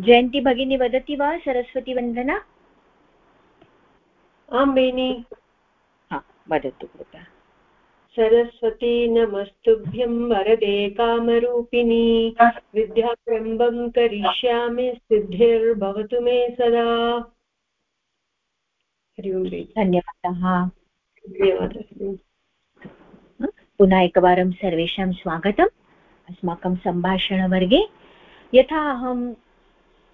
जयन्ती भगिनी वदति वा? सरस्वतीवन्दना आं बेनि वदतु कृपया। सरस्वती नमस्तुभ्यं वरदे कामरूपिणी विद्यारम्भं करिष्यामि सिद्धिर्भवतु मे सदा। हरि ओम् धन्यवादः। धन्यवादः। पुनः एकवारं सर्वेषां स्वागतम्। अस्माकं सम्भाषणवर्गे, यथा अहं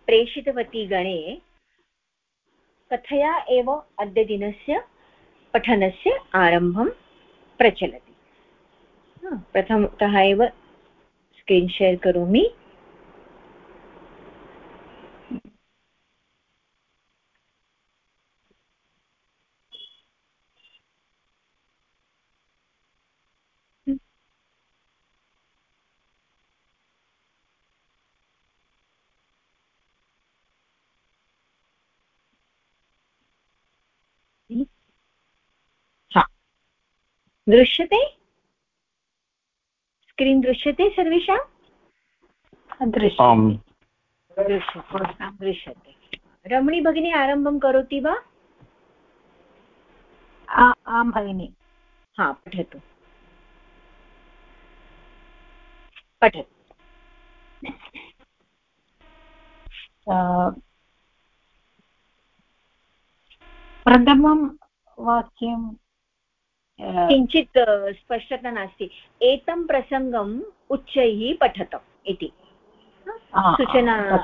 प्रेषितवती गणे, कथया एव अद्यदिनस्य पठनस्य आरम्भं प्रचलति। प्रथमतः एव स्क्रीन् शेर् करोमि। दृश्यते? स्क्रीन् दृश्यते सर्वेषां? दृश्यते दृश्यते। रमणी भगिनी आरम्भं करोति वा? आं भगिनि। हा पठतु। पठतु। प्रथमं वाक्यं किञ्चित् स्पष्टता नास्ति। एतं प्रसङ्गम् उच्चैः पठतम् इति। सूचना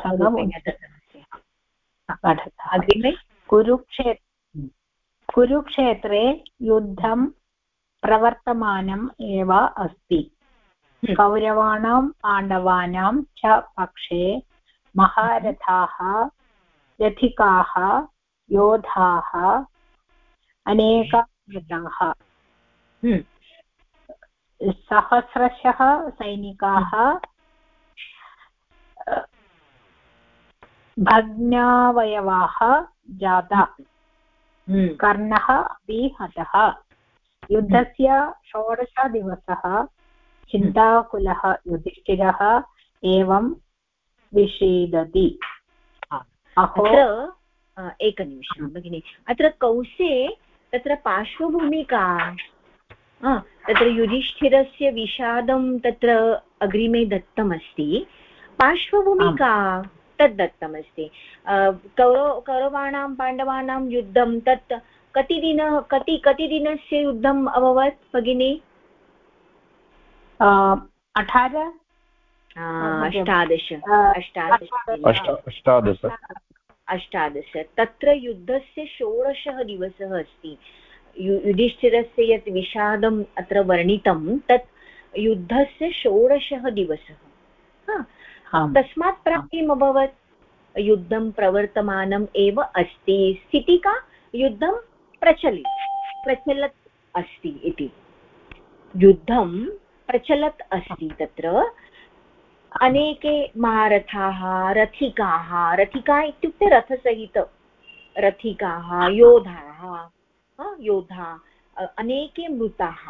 अग्रिमे? कुरुक्षे कुरुक्षेत्रे युद्धं प्रवर्तमानम् एव अस्ति। हम्म। कौरवाणां पाण्डवानां च पक्षे महारथाः रथिकाः योधाः अनेकाः। सहस्रशः सैनिकाः भग्नावयवाः जाता। हम्म। कर्णः अपि हतः। युद्धस्य षोडशदिवसः चिन्ताकुलः युधिष्ठिरः एवं विषीदति। अत्र एकनिमिषं भगिनि। अत्र कौसे तत्र पार्श्वभूमिका तत्र युधिष्ठिरस्य विषादं तत्र अग्रिमे दत्तमस्ति। पार्श्वभूमिका तद् दत्तमस्ति। कौरव कौरवाणां पाण्डवानां युद्धं तत् कति दिन कति कति दिनस्य युद्धम् अभवत् भगिनी? अठार? अष्टादश। अष्टादश। अष्टादश। तत्र युद्धस्य षोडशः दिवसः अस्ति। युधिष्ठिरस्य यत् विषादम् अत्र वर्णितं तत् युद्धस्य षोडशः दिवसः। तस्मात् प्राक् किम् अभवत्? युद्धं प्रवर्तमानम् एव अस्ति। स्थितिका युद्धं प्रचलित। प्रचलत् अस्ति इति। युद्धं प्रचलत् अस्ति तत्र। अनेके महारथाः रथिकाः रथिका इत्युक्ते रथसहित रथिकाः योधाः योधा अनेके मृताः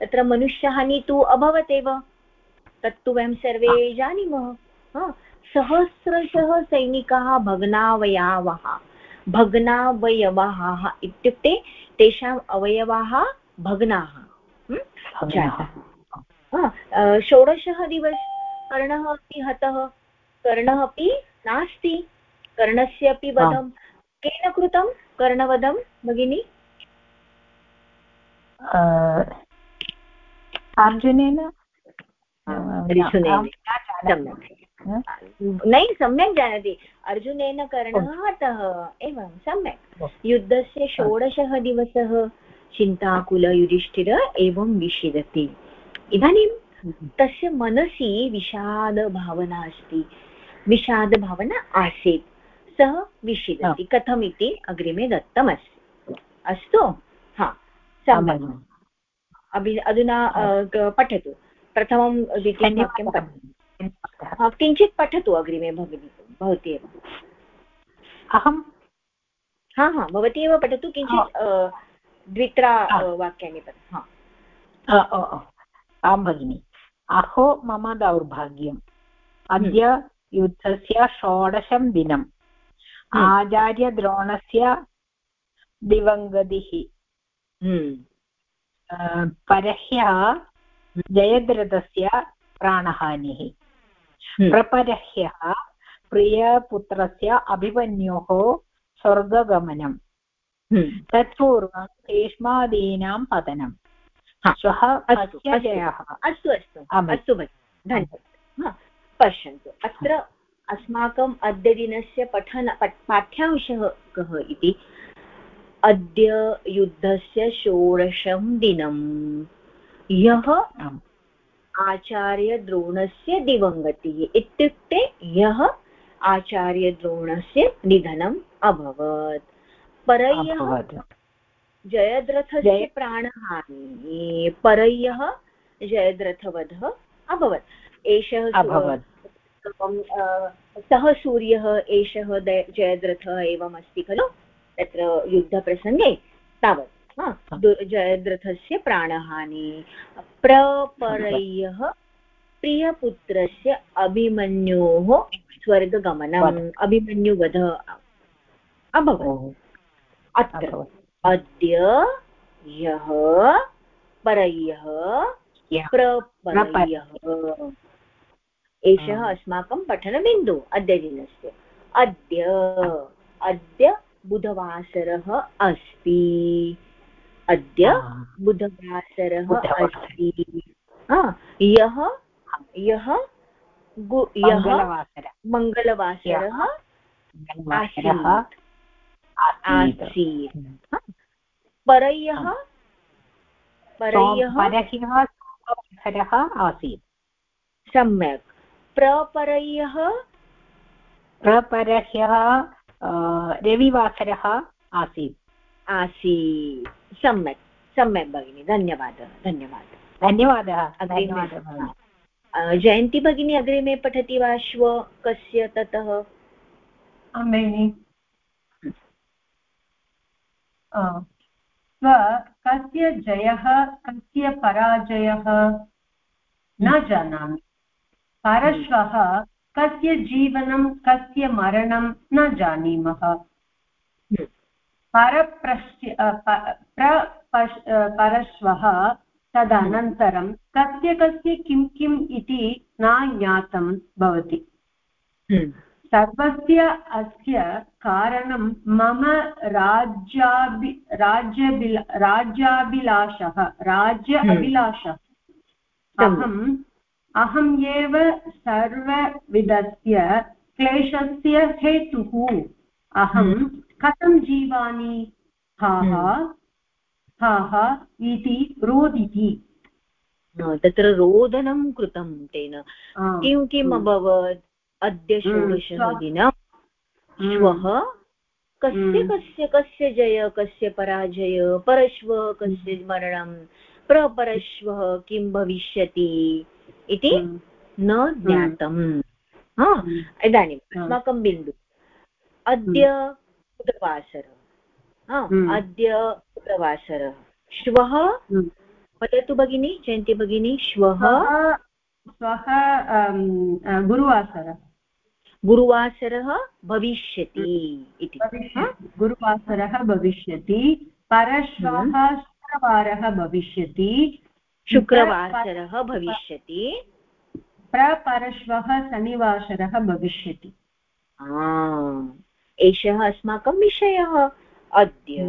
तत्र मनुष्यहानि तु अभवत् एव तत्तु वयं सर्वे जानीमः सहस्रशः सैनिकाः भग्नावयवाः भग्नावयवाः इत्युक्ते तेषाम् अवयवाः भग्नाः षोडशः दिवस कर्णः अपि हतः कर्णः अपि नास्ति कर्णस्य अपि वधं। केन कृतं? कर्णवधं भगिनी? अर्जुनेन नै सम्यक्। जानाति। अर्जुनेन कर्णः हतः एवं सम्यक्। युद्धस्य षोडशः दिवसः चिन्ताकुलयुधिष्ठिर एवं विषिदति। इदानीं तस्य मनसि विषादभावना अस्ति। विषादभावना आसीत्। सः विषिदति। कथमिति अग्रिमे दत्तमस्ति। अस्तु? हा। सम्यक्। अभि अधुना पठतु। प्रथमं द्वितीयं वाक्यं किञ्चित् पठतु अग्रिमे भगिनी भवती एव। अहं? हा हा भवती एव पठतु किञ्चित् द्वित्रा वाक्यानि पठतु। आं भगिनि अहो मम दौर्भाग्यम्। अद्य युद्धस्य षोडशं दिनम्। आचार्यद्रोणस्य दिवङ्गतिः। परह्यः जयद्रथस्य प्राणहानिः। प्रपरह्यः प्रियपुत्रस्य अभिमन्योः स्वर्गगमनम्। तत्पूर्वं भीष्मादीनां पतनम्। श्वः अस्तु अस्तु अस्तु धन्यवादः। पश्यन्तु अत्र अस्माकम् अद्यदिनस्य पठन पाठ्यांशः कः इति? अद्य युद्धस्य षोडशं दिनम्। ह्यः आचार्यद्रोणस्य दिवङ्गतिः इत्युक्ते ह्यः आचार्यद्रोणस्य निधनम् अभवत्। परय्यः जयद्रथस्य प्राणहानिः परय्यः जयद्रथवधः अभवत्। एषः सः सूर्यः एषः जयद्रथः एवम् अस्ति खलु? तत्र युद्धप्रसङ्गे तावत् जयद्रथस्य प्राणहानि प्रपरय्यः प्रियपुत्रस्य अभिमन्योः स्वर्गगमनम् अभिमन्युवध अभवत्। अत्र अद्य ह्यः परय्यः प्रपरय्यः एषः अस्माकं पठनबिन्दु अद्यदिनस्य। अद्य अद्य बुधवासरः अस्ति। अद्य बुधवासरः अस्ति। यः यः यः मङ्गलवासरः आसीत्। परय्यः परह्यः आसीत्। सम्यक्। प्रपरय्यः प्रपरह्यः रविवासरः आसीत् आसीत् सम्यक् सम्यक् भगिनि धन्यवादः धन्यवादः धन्यवादः धन्यवादः जयन्ती भगिनी अग्रिमे पठति वा श्व कस्य ततः आं भगिनि स्व कस्य जयः कस्य पराजयः न जानामि परश्वः कस्य जीवनं कस्य मरणं न जानीमः। परप्रश्य परश्वः तदनन्तरं कस्य कस्य किं किम् इति न ज्ञातं भवति। सर्वस्य अस्य कारणं मम राज्याभि राज्यबिल राज्याभिलाषः राज्य अभिलाषः। अहम् अहम् एव सर्वविधस्य क्लेशस्य हेतुः। अहं कथं जीवामि? हा हा हा इति रोदिति। तत्र रोदनं कृतं तेन। किं किम् अभवत्? अद्य षोडशः दिनं। श्वः? कस्य कस्य कस्य जय कस्य पराजय? परश्व कस्य मरणं? प्रपरश्वः किं भविष्यति? इति न ज्ञातम्। इदानीम् अस्माकं बिन्दु। अद्य बुधवासरः। अद्य बुधवासरः। श्वः? वदतु भगिनी जयन्ती भगिनी श्वः? श्वः गुरुवासरः। गुरुवासरः भविष्यति इति। गुरुवासरः भविष्यति। परश्वः शुक्रवारः भविष्यति। शुक्रवासरः भविष्यति। प्रपरश्वः शनिवासरः भविष्यति। एषः अस्माकं विषयः। अद्य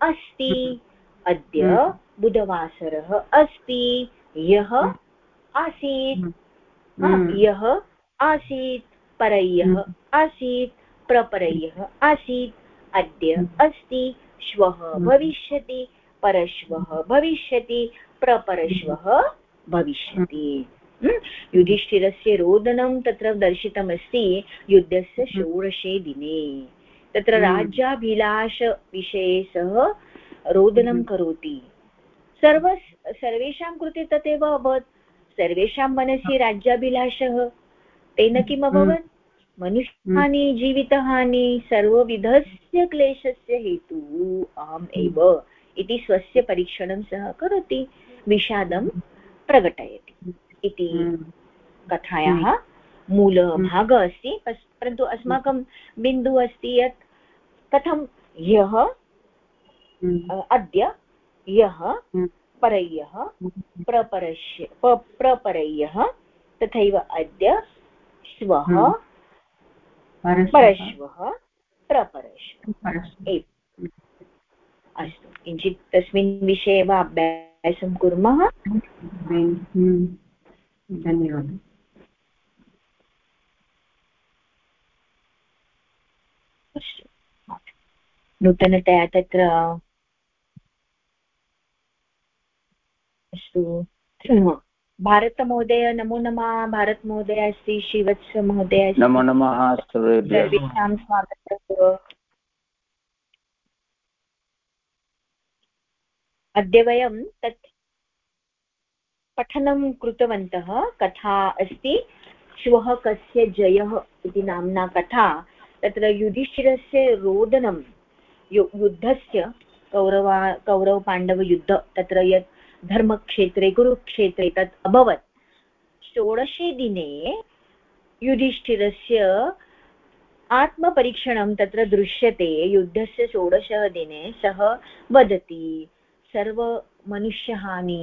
अस्ति। अद्य हम्म। बुधवासरः अस्ति। यः आसीत्। हम्म। यः आसीत्। परय्यः हम्म। आसीत्। प्रपरय्यः आसीत्। अद्य हम्म। अस्ति। श्वः हम्म। भविष्यति। परश्वः भविष्यति। प्रपरश्वः भविष्यति। युधिष्ठिरस्य रोदनं तत्र दर्शितमस्ति युद्धस्य षोडशे दिने। तत्र राज्याभिलाषविषये सः रोदनं करोति। सर्व सर्वेषां कृते तदेव अभवत्। सर्वेषां मनसि राज्याभिलाषः। तेन किम् हम्म। अभवत्? मनुष्यहानि जीवितहानि सर्वविधस्य क्लेशस्य हेतुः अहम् एव। इति स्वस्य परीक्षणं सः करोति। विषादं प्रकटयति इति हम्म। कथायाः मूलभागः अस्ति परन्तु अस्माकं बिन्दुः अस्ति यत् कथं ह्यः अद्य यः परय्यः प्रपरश्य प्रपरय्यः तथैव अद्य श्वः परश्वः। प्रपरश्वः। अस्तु किञ्चित् तस्मिन् विषये एव अभ्यासं कुर्मः। धन्यवादः। नूतनतया तत्र अस्तु। भारतमहोदय नमो नमः। भारतमहोदय अस्ति श्रीवत्स महोदय नमो नमः सर्वेषां स्वागतम् अद्य वयं तत् पठनं कृतवन्तः, कथा अस्ति, श्वः कस्य जयः इति नाम्ना कथा, तत्र युधिष्ठिरस्य रोदनं युद्धस्य, कौरवा, कौरवपाण्डवयुद्ध, तत्र यत् धर्मक्षेत्रे, कुरुक्षेत्रे तत् अभवत्। षोडशे दिने युधिष्ठिरस्य आत्मपरीक्षणं तत्र दृश्यते, युद्धस्य षोडशः दिने सः वदति। सर्वमनुष्यहानि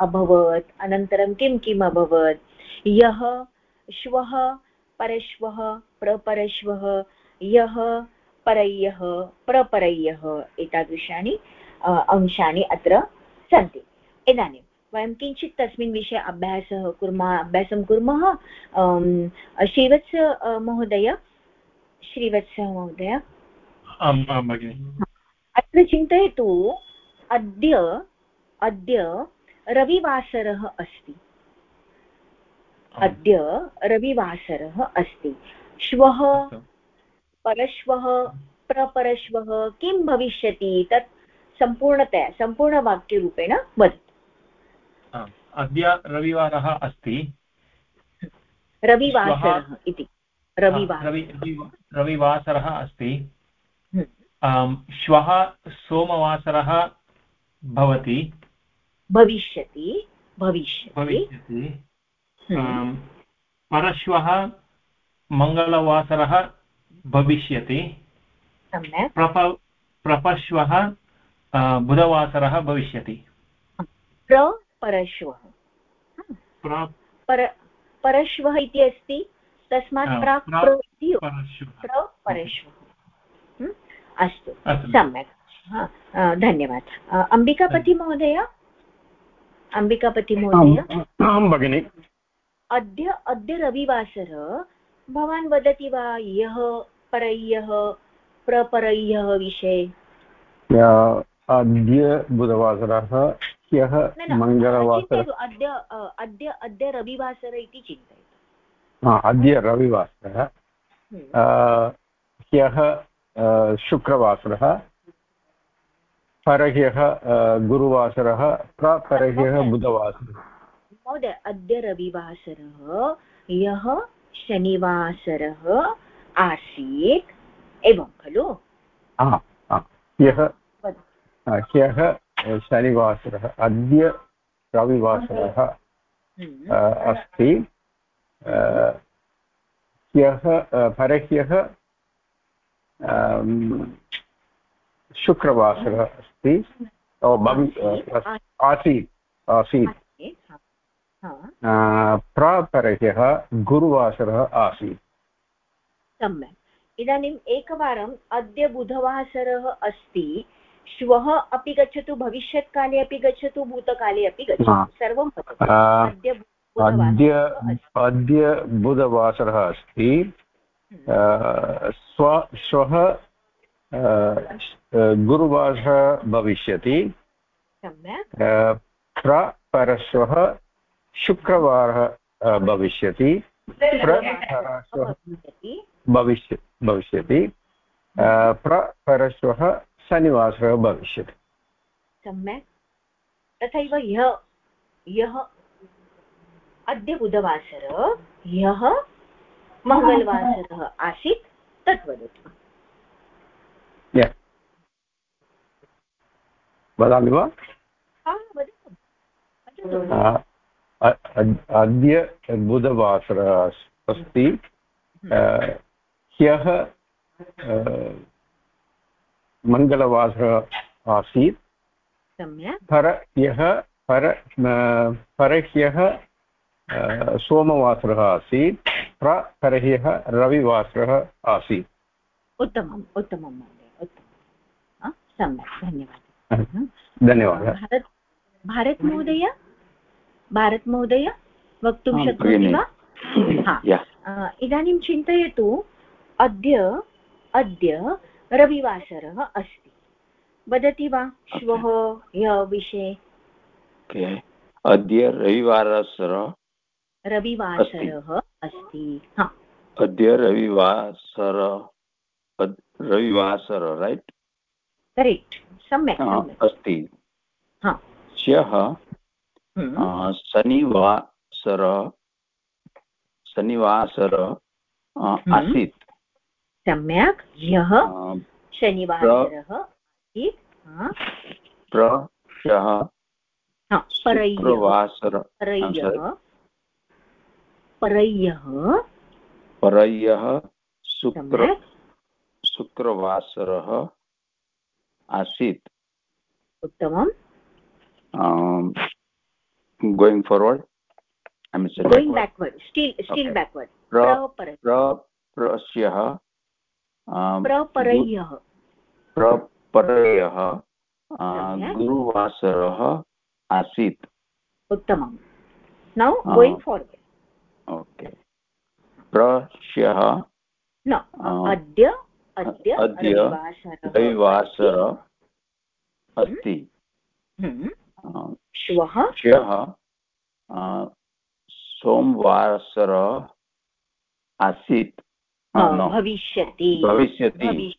अभवत्। अनन्तरं किं किम् अभवत्? यः श्वः परश्वः प्रपरश्वः यः परय्यः प्रपरय्यः एतादृशानि अंशानि अत्र सन्ति। इदानीं वयं किञ्चित् तस्मिन् विषये अभ्यासः कुर्मः अभ्यासं कुर्मः। श्रीवत्स महोदय? श्रीवत्स महोदय? अत्र चिन्तयतु अद्य अद्य रविवासरः अस्ति। अद्य रविवासरः अस्ति। श्वः परश्वः प्रपरश्वः किं भविष्यति? तत् सम्पूर्णतया सम्पूर्णवाक्यरूपेण वदतु अद्य रविवारः अस्ति। रविवासरः इति। रविवासरः। अस्ति। हम्म। श्वः सोमवासरः भवति। भविष्यति भविष्यति। हम्म। परश्वः मङ्गलवासरः भविष्यति। प्रप प्रपश्वः बुधवासरः भविष्यति। प्रपरश्वः पर। परश्वः इति अस्ति। तस्मात् प्राक् प्रपरश्वः अस्तु। सम्यक्। धन्यवादः। अम्बिकापतिमहोदय अम्बिकापतिमहोदय आं भगिनि। अद्य अद्य रविवासर। भवान् वदति वा यः परय्यः प्रपरय्यः विषये? अद्य बुधवासरः ह्यः मङ्गलवासरः। अद्य अद्य अद्य रविवासर इति चिन्तयतु। अद्य रविवासरः। हम्म। ह्यः शुक्रवासरः। परह्यः गुरुवासरः प्रपरह्यः बुधवासरः। महोदय अद्य रविवासरः यः शनिवासरः आसीत्। एवं खलु? ह्यः ह्यः शनिवासरः अद्य रविवासरः। अस्ति। ह्यः परह्यः शुक्रवासरः अस्ति। आसीत् आसीत्। प्रापरह्यः गुरुवासरः आसीत्। सम्यक्। इदानीम् एकवारम् अद्य बुधवासरः अस्ति। श्वः अपि गच्छतु भविष्यत्काले अपि गच्छतु भूतकाले अपि गच्छतु। सर्वं अद्य अद्य बुधवासरः अस्ति। हम्म। श्वः गुरुवासरः भविष्यति। प्रपरश्वः शुक्रवारः भविष्यति। प्रपरश्वः भविष्य भविष्यति। प्रपरश्वः शनिवासरः भविष्यति। सम्यक्। तथैव ह्यः ह्यः अद्य बुधवासर ह्यः मङ्गलवासरः आसीत् तत् वदतु वदामि वा अद्य बुधवासरः अस्ति ह्यः मङ्गलवासरः आसीत् पर ह्यः पर परह्यः सोमवासरः आसीत् प्रपरह्यः रविवासरः आसीत् उत्तमम् उत्तमं महोदय उत्तमं सम्यक् धन्यवादः। धन्यवादः। भारत भारतमहोदय? भारतमहोदय वक्तुं शक्नोति वा? इदानीं चिन्तयतु अद्य अद्य रविवासरः अस्ति। वदति वा श्वः य विषये? अद्य रविवासरः रविवासरः अस्ति। अद्य रविवासर रविवासर रैट् करेक्ट् सम्यक् अस्ति। ह्यः हम्म। शनिवासर शनिवासर हम्म। आसीत्। सम्यक्। ह्यः शनिवासरः प्रह्यः। परय्यः परय्यः परय्यः शुक्र शुक्रवासरः। आसीत्। उत्तमम्। Going forward okay. backward. प्रस्यः। प्रपरयः प्रपरयः गुरुवासरः आसीत्। उत्तमं नौ गोयिङ्ग् फार्वर्ड् ओके प्रश्यः न अद्य अद्य रविवासर अस्ति। श्वः? श्वः सोमवासर आसीत्। भविष्यति। भविष्यति।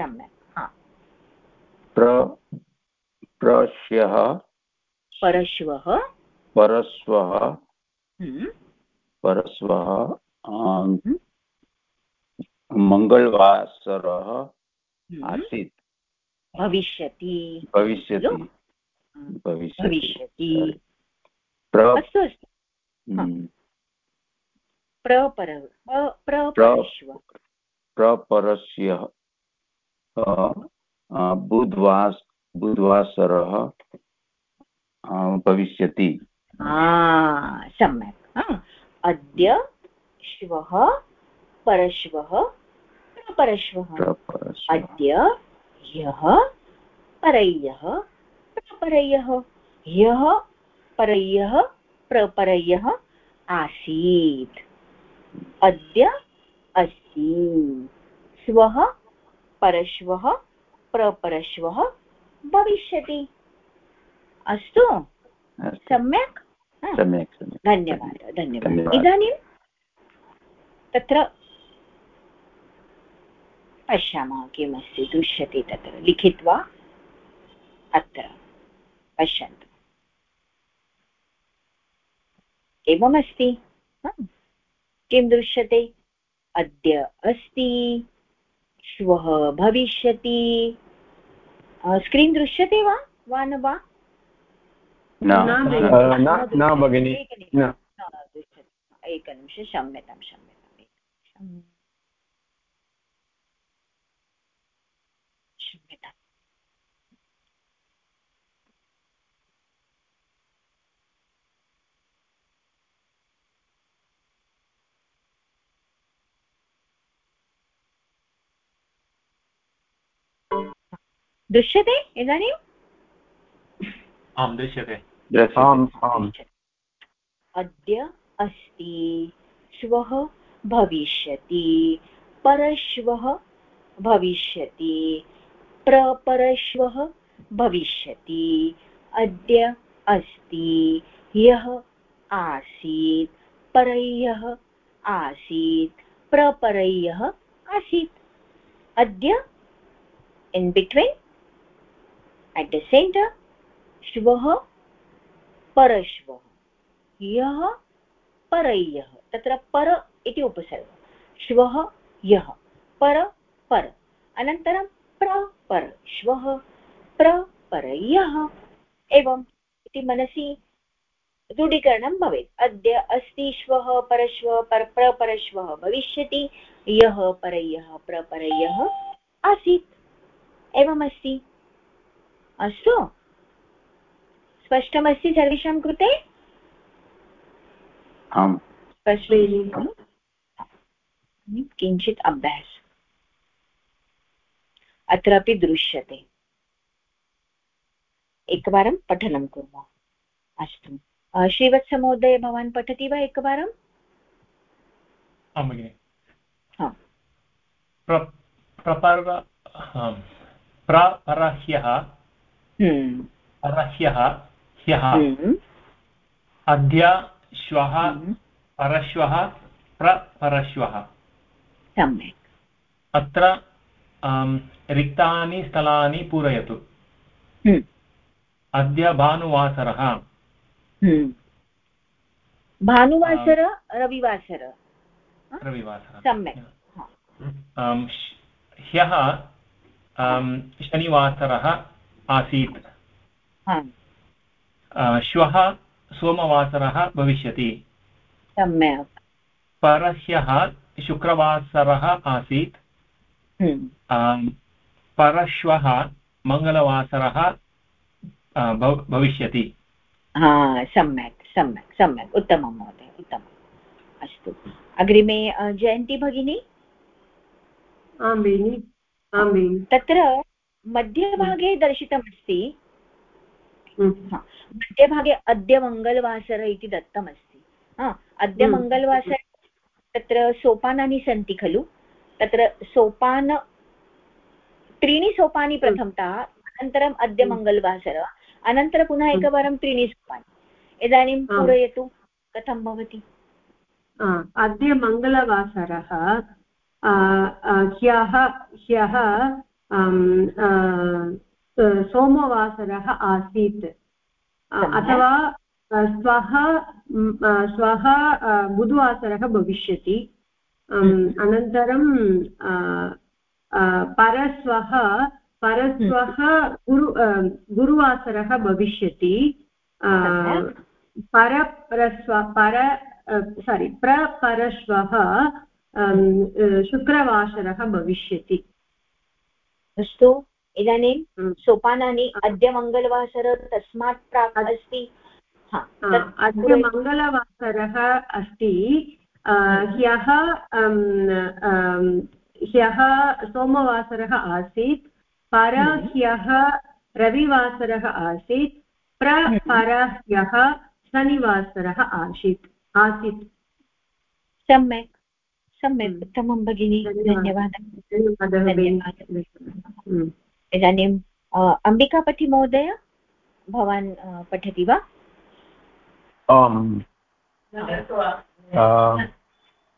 सम्यक्। प्र प्रश्यः परश्वः? परश्वः। परश्वः मङ्गलवासरः आसीत्। भविष्यति। भविष्यति। भविष्यति। अस्तु अस्तु। प्रपरस्य। बुधवास बुधवासरः भविष्यति। सम्यक्। अद्य श्वः परश्वः प्रपरश्वः। अद्य ह्यः परय्यः प्रपरय्यः ह्यः परय्यः प्रपरय्यः आसीत्। अद्य अस्ति। श्वः परश्वः प्रपरश्वः भविष्यति। अस्तु। सम्यक्? सम्यक् धन्यवादः। धन्यवादः। इदानीं तत्र पश्यामः किमस्ति दृश्यते तत्र। लिखित्वा अत्र पश्यन्तु। एवमस्ति किं दृश्यते? अद्य अस्ति श्वः भविष्यति। स्क्रीन् दृश्यते वा? वा न वा? न। भगिनि। एकनिमिषं क्षम्यतां क्षम्यताम् क्षम्यताम् दृश्यते? इदानीम् आं दृश्यते। अद्य अस्ति श्वः भविष्यति परश्वः भविष्यति प्रपरश्वः भविष्यति अद्य अस्ति ह्यः आसीत् परह्यः आसीत् प्रपरह्यः आसीत्। अद्य? In between at the centre श्वः परश्वः परय्यः तत्र पर उपसर्ग। श्वः ह्यः पर पर। अनन्तरं प्रपर श्वः प्रपरय्यः एवम् इति मनसि दृढीकरणं भवेत्। अद्य अस्ति श्वः परश्वः पर प्रपरश्वः भविष्यति यः परय्यः प्रपरय्यः आसीत्। एवमस्ति। अस्तु। स्पष्टमस्ति सर्वेषां कृते? आम्। किञ्चित् अभ्यास। अत्रापि दृश्यते। एकवारं पठनं कुर्मः। अस्तु। श्रीवत्समहोदय भवान् पठति वा एकवारम् आं भगिनि। प्रपरह्यः। परह्यः ह्यः हम्म। अद्य श्वः हम्म। परश्वः प्रपरश्वः सम्यक्। अत्र रिक्तानि स्थलानि पूरयतु। अद्य भानुवासरः। भानुवासर रविवासर। रविवासरः। सम्यक्। ह्यः शनिवासरः। आसीत्। श्वः सोमवासरः भविष्यति। सम्यक्। परह्यः शुक्रवासरः आसीत्। हम्म। परश्वः मङ्गलवासरः भविष्यति। सम्यक् सम्यक् सम्यक्। उत्तमं महोदय उत्तमम्। अस्तु। अग्रिमे जयन्ती भगिनी? आं भगिनि आं भगिनि। तत्र मध्यभागे दर्शितमस्ति। हम्म। मध्यभागे अद्य मङ्गलवासर इति दत्तमस्ति। अद्य हम्म। मङ्गलवासर तत्र सोपानानि सन्ति खलु। तत्र सोपान त्रीणि सोपानि प्रथमतः अनन्तरम् अद्य मङ्गलवासर अनन्तरं पुनः एकवारं त्रीणि सोपानि। इदानीं पूरयतु कथं भवति? अद्य मङ्गलवासरः ह्यः ह्यः सोमवासरः आसीत्। अथवा श्वः श्वः बुधवासरः भविष्यति। अनन्तरं परश्वः परश्वः गुरु गुरुवासरः भविष्यति। परप्रस्व पर सारि प्रपरश्वः शुक्रवासरः भविष्यति। अस्तु। इदानीं सोपानानि अद्य मङ्गलवासर तस्मात् प्राक् अस्ति। अद्य मङ्गलवासरः अस्ति। ह्यः ह्यः सोमवासरः आसीत्। परह्यः रविवासरः आसीत्। प्रपरह्यः शनिवासरः आसीत्। आसीत्। सम्यक्। सम्यक् उत्तमं भगिनी धन्यवादः धन्यवादः इदानीम् अम्बिकापति महोदय भवान् पठति वा आम्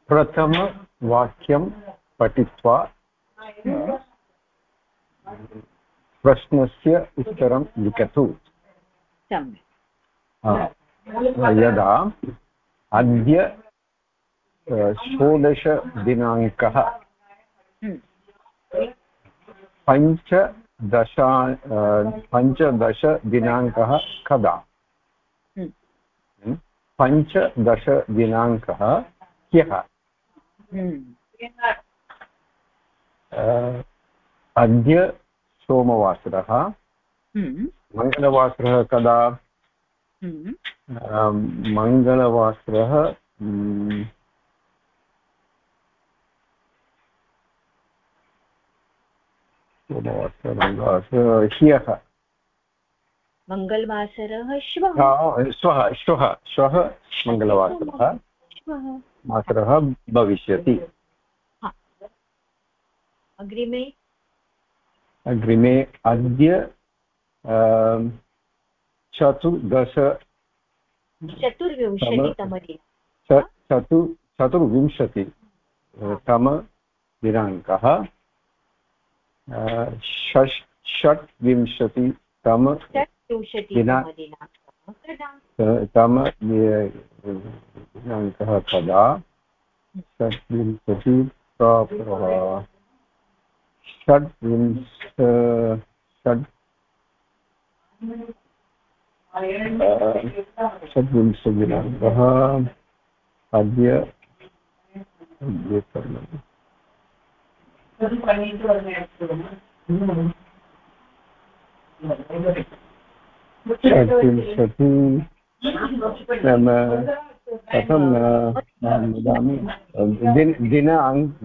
प्रथमवाक्यं पठित्वा प्रश्नस्य उत्तरं लिखतु यदा अद्य षोडशदिनाङ्कः। हम्म। पञ्चदशा पञ्चदशदिनाङ्कः कदा? हम्म। हम्म। पञ्चदशदिनाङ्कः ह्यः? अद्य सोमवासरः। मङ्गलवासरः कदा? मङ्गलवासरः ह्यः मङ्गलवासरः श्वः श्वः श्वः श्वः मङ्गलवासरः। वासरः भविष्यति। अग्रिमे? अग्रिमे अद्य चतुर्दश चतुर्विंशतितमदिन चतु चतुर्विंशति तमदिनाङ्कः। षट्विंशतितम तम दिनाङ्कः कदा? षड्विंशति षड्विंश षड् षड्विंशदिनाङ्कः अद्य अद्य कर्म षड्विंशति नाम कथं वदामि दिन दिन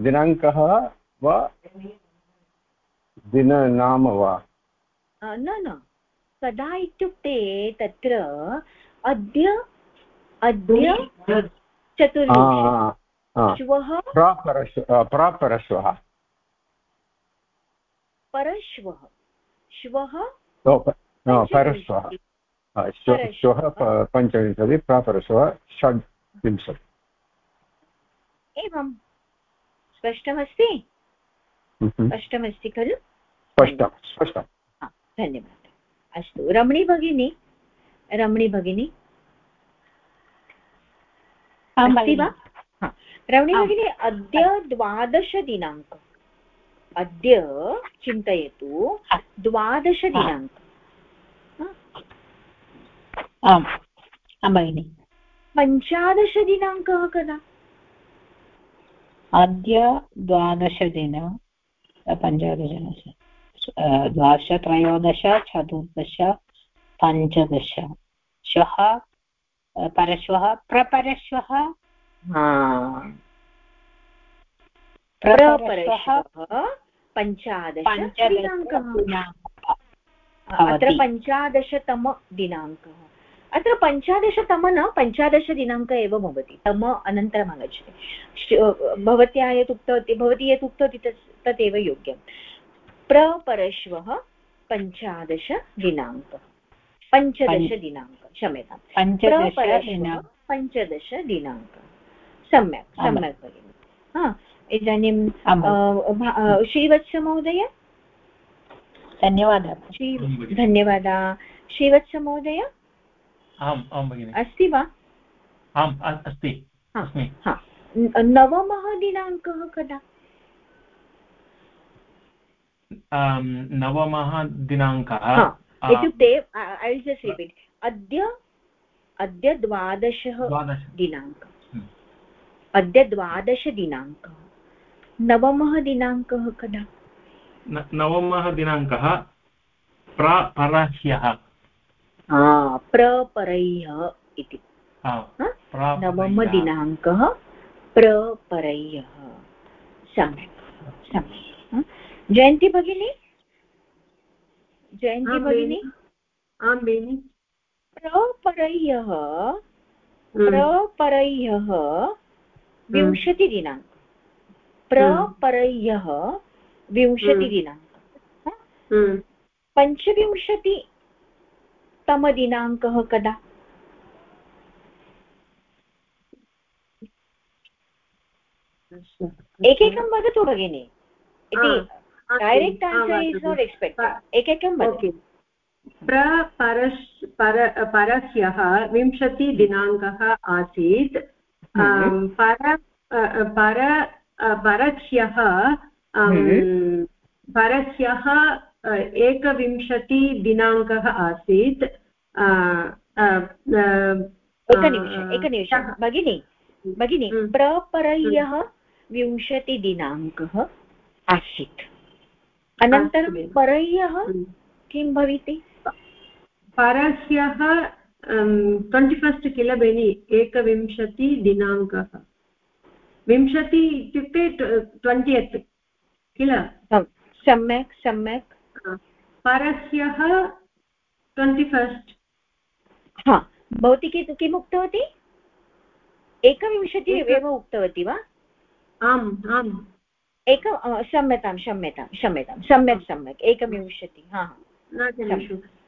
दिनाङ्कः वा दिननाम वा न न कदा इत्युक्ते तत्र अद्य अद्य चतुर्विंशति श्वः प्रापरश्वः परश्वः। श्वः परश्वः। श्वः पञ्चविंशति प्रापरश्वः षड्विंशति। एवं। स्पष्टमस्ति? हम्म। स्पष्टमस्ति खलु? स्पष्टं स्पष्टं। धन्यवादः। अस्तु रमणी भगिनी रमणी भगिनी। अस्ति वा? रमणी भगिनी अद्य द्वादशदिनाङ्कः। अद्य चिन्तयतु द्वादशदिनाङ्क. आम् आं भगिनि. पञ्चादशदिनाङ्कः कदा? अद्य द्वादशदिन पञ्चदश द्वादश त्रयोदश चतुर्दश पञ्चदश. श्वः परश्वः प्रपरश्वः? प्रपरश्वः पञ्चादश अत्र पञ्चादशतमदिनाङ्कः अत्र पञ्चादशतम न पञ्चादशदिनाङ्क एव भवति। तम अनन्तरम् आगच्छति। भवत्या यत् उक्तवती भवती यत् उक्तवती तत् तदेव योग्यं प्रपरश्वः पञ्चादशदिनाङ्कः पञ्चदशदिनाङ्कः क्षम्यतां प्रपरश्वः पञ्चदशदिनाङ्कः सम्यक् सम्यक् भगिनि। हा इदानीं श्रीवत्समहोदय धन्यवादः। श्री धन्यवादः। श्रीवत्समहोदय आम् आं भगिनि। अस्ति वा? आम् अस्ति। नवमः दिनाङ्कः कदा? नवमः दिनाङ्कः इत्युक्ते ऐ जस्ट् रिपीट् अद्य अद्य द्वादशः दिनाङ्कः। हम्म। अद्य द्वादशदिनाङ्कः नवमः दिनाङ्कः कदा? नवमः दिनाङ्कः प्रपरह्यः प्रपरह्यः इति। नवमदिनाङ्कः प्रपरह्यः सम्यक् सम्यक्। जयन्ती भगिनी? जयन्ती भगिनी? आं बेनि। प्रपरह्यः प्रपरह्यः विंशतिदिनाङ्क। प्रपरह्यः विंशतिदिनाङ्कः। पञ्चविंशति तमदिनाङ्कः कदा? एकैकं वदतु भगिनि। इति direct answer is not expected एकैकं वदतु। प्रपरश् पर परह्यः विंशतिदिनाङ्कः आसीत्। हम्म। पर पर परह्यः हम्म। परह्यः एकविंशतिदिनाङ्कः आसीत्. एकनिमिषम् एकनिमिषं भगिनि भगिनि हम्म। प्रपरह्यः विंशतिदिनाङ्कः आसीत्। अनन्तरं परह्यः हम्म। किं भवति? परह्यः ट्वेण्टि फस्ट् किल बेनि एकविंशतिदिनाङ्कः। विंशति इत्युक्ते ट्वेण्टियत् किल? सम्यक् सम्यक्। परस्यः ट्वेण्टि फस्ट् हा भवती किं किम् उक्तवती? एकविंशति एव उक्तवती वा? आम् आम्। एक क्षम्यतां क्षम्यतां क्षम्यतां सम्यक् सम्यक् एकविंशति हा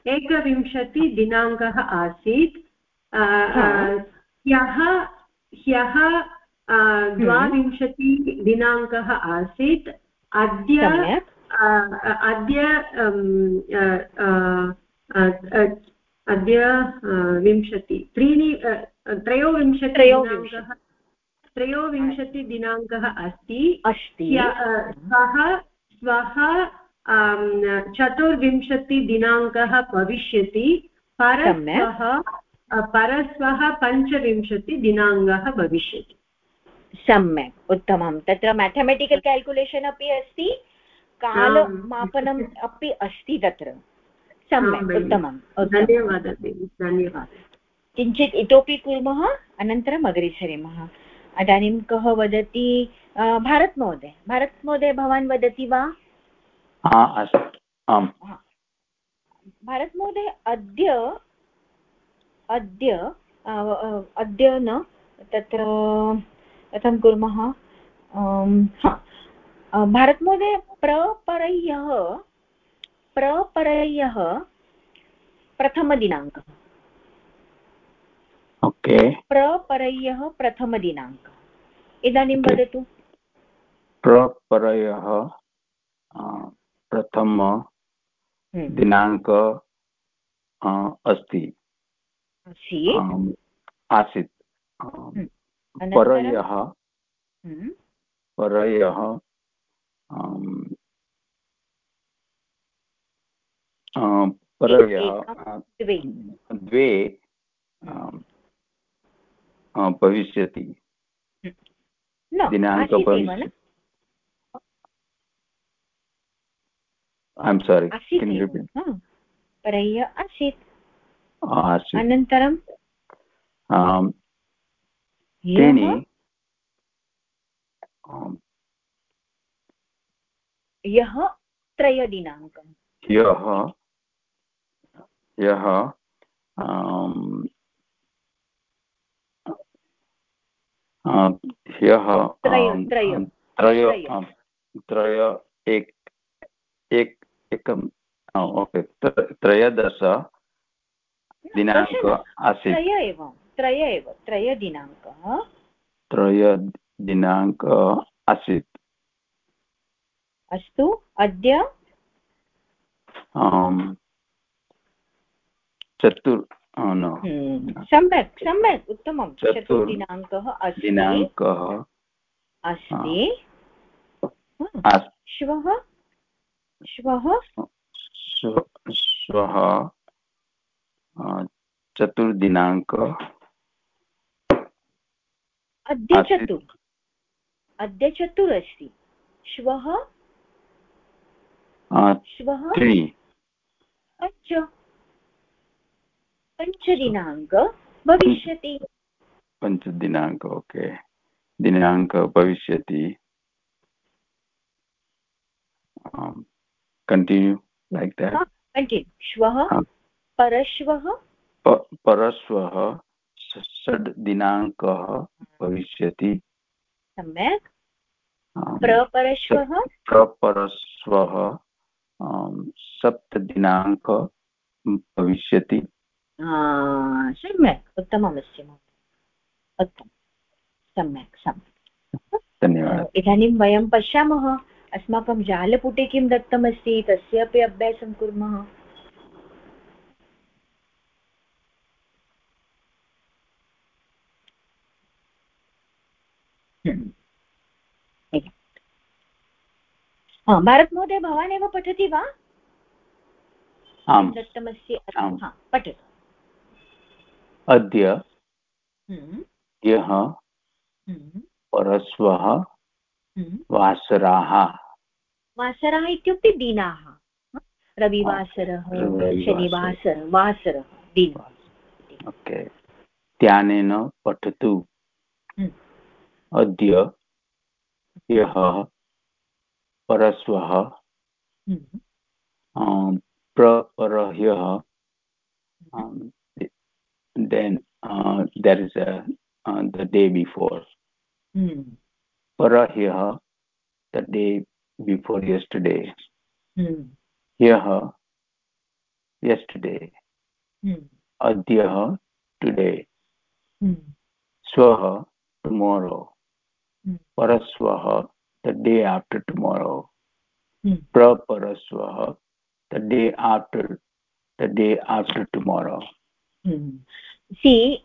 एकविंशतिदिनाङ्कः आसीत्। ह्यः ह्यः। द्वाविंशतिदिनाङ्कः आसीत्। अद्य अद्य अद्य विंशति त्रीणि त्रयोविंशतिदिनाङ्कः त्रयोविंशतिदिनाङ्कः अस्ति। अस्ति। श्वः श्वः चतुर्विंशतिदिनाङ्कः भविष्यति। परस्वः परस्वः पञ्चविंशतिदिनाङ्कः भविष्यति। सम्यक् उत्तमं। तत्र मेथमेटिकल् केल्कुलेशन् अपि अस्ति कालमापनम् अपि अस्ति तत्र। सम्यक् उत्तमम् धन्यवादः धन्यवादः। किञ्चित् इतोपि कुर्मः अनन्तरम् अग्रे सरेमः इदानीं कः वदति? भारतमहोदय। भारतमहोदय भवान् वदति वा? आम्। भारतमहोदय अद्य अद्य अद्य न तत्र कथं कुर्मः? भारतमहोदय प्रपरय्यः प्रपरय्यः प्रथमदिनाङ्कः. ओके. प्रपरय्यः प्रथमदिनाङ्कः. इदानीं वदतु. प्रपरयः प्रथम हम्म। दिनाङ्क अस्ति. आसीत्. हम्म। परयः। परयः परयः द्वे। भविष्यति। दिनाङ्क ऐम् सारि परय्य आसीत् अनन्तरं? त्रीणि यः त्रयदिनाङ्कः ह्यः ह्यः ह्यः त्रय त्रय एक एक एकम् ओके त्रयोदश दिनाङ्क आसीत्। एव। त्रय एव त्रयदिनाङ्कः त्रयदिनाङ्क आसीत्। अस्तु अद्य? चतुर् हम्म, सम्यक् सम्यक् उत्तमं। चतुर्दिनाङ्कः दिनाङ्कः अस्ति। श्वः? श्वः? श्वः चतुर्दिनाङ्क अद्य चतुर् अद्य चतुर् अस्ति श्वः श्वः पञ्च। पञ्चदिनाङ्क भविष्यति। पञ्चदिनाङ्क ओके। दिनाङ्क भविष्यति। like that continue श्वः परश्वः परश्वः षड् दिनाङ्कः भविष्यति। सम्यक्। प्रपरश्वः? प्रपरश्वः सप्तदिनाङ्क भविष्यति। सम्यक्। उत्तममस्ति उत्तमं। सम्यक् सम्यक्। धन्यवादः। इदानीं वयं पश्यामः। अस्माकं जालपुटे किं दत्तमस्ति तस्य अपि अभ्यासं कुर्मः। भारतमहोदय भवान् एव पठति वा? पठतु। अद्य हम्म। ह्यः हम्म। परश्वः हम्म। वासराः। इत्युक्ते दिनाः। रविवासरः। शनिवासरः वासरः दिन। ओके। ध्यानेन पठतु। अद्य ह्यः परश्वः प्रपरह्यः then uh, there is a uh, the day before hmm. parahya the day before yesterday hmm. here yesterday hmm. adyah today hmm. swah tomorrow hmm. paraswah the day after tomorrow. Hmm. praparaswah the day after the day after tomorrow. सि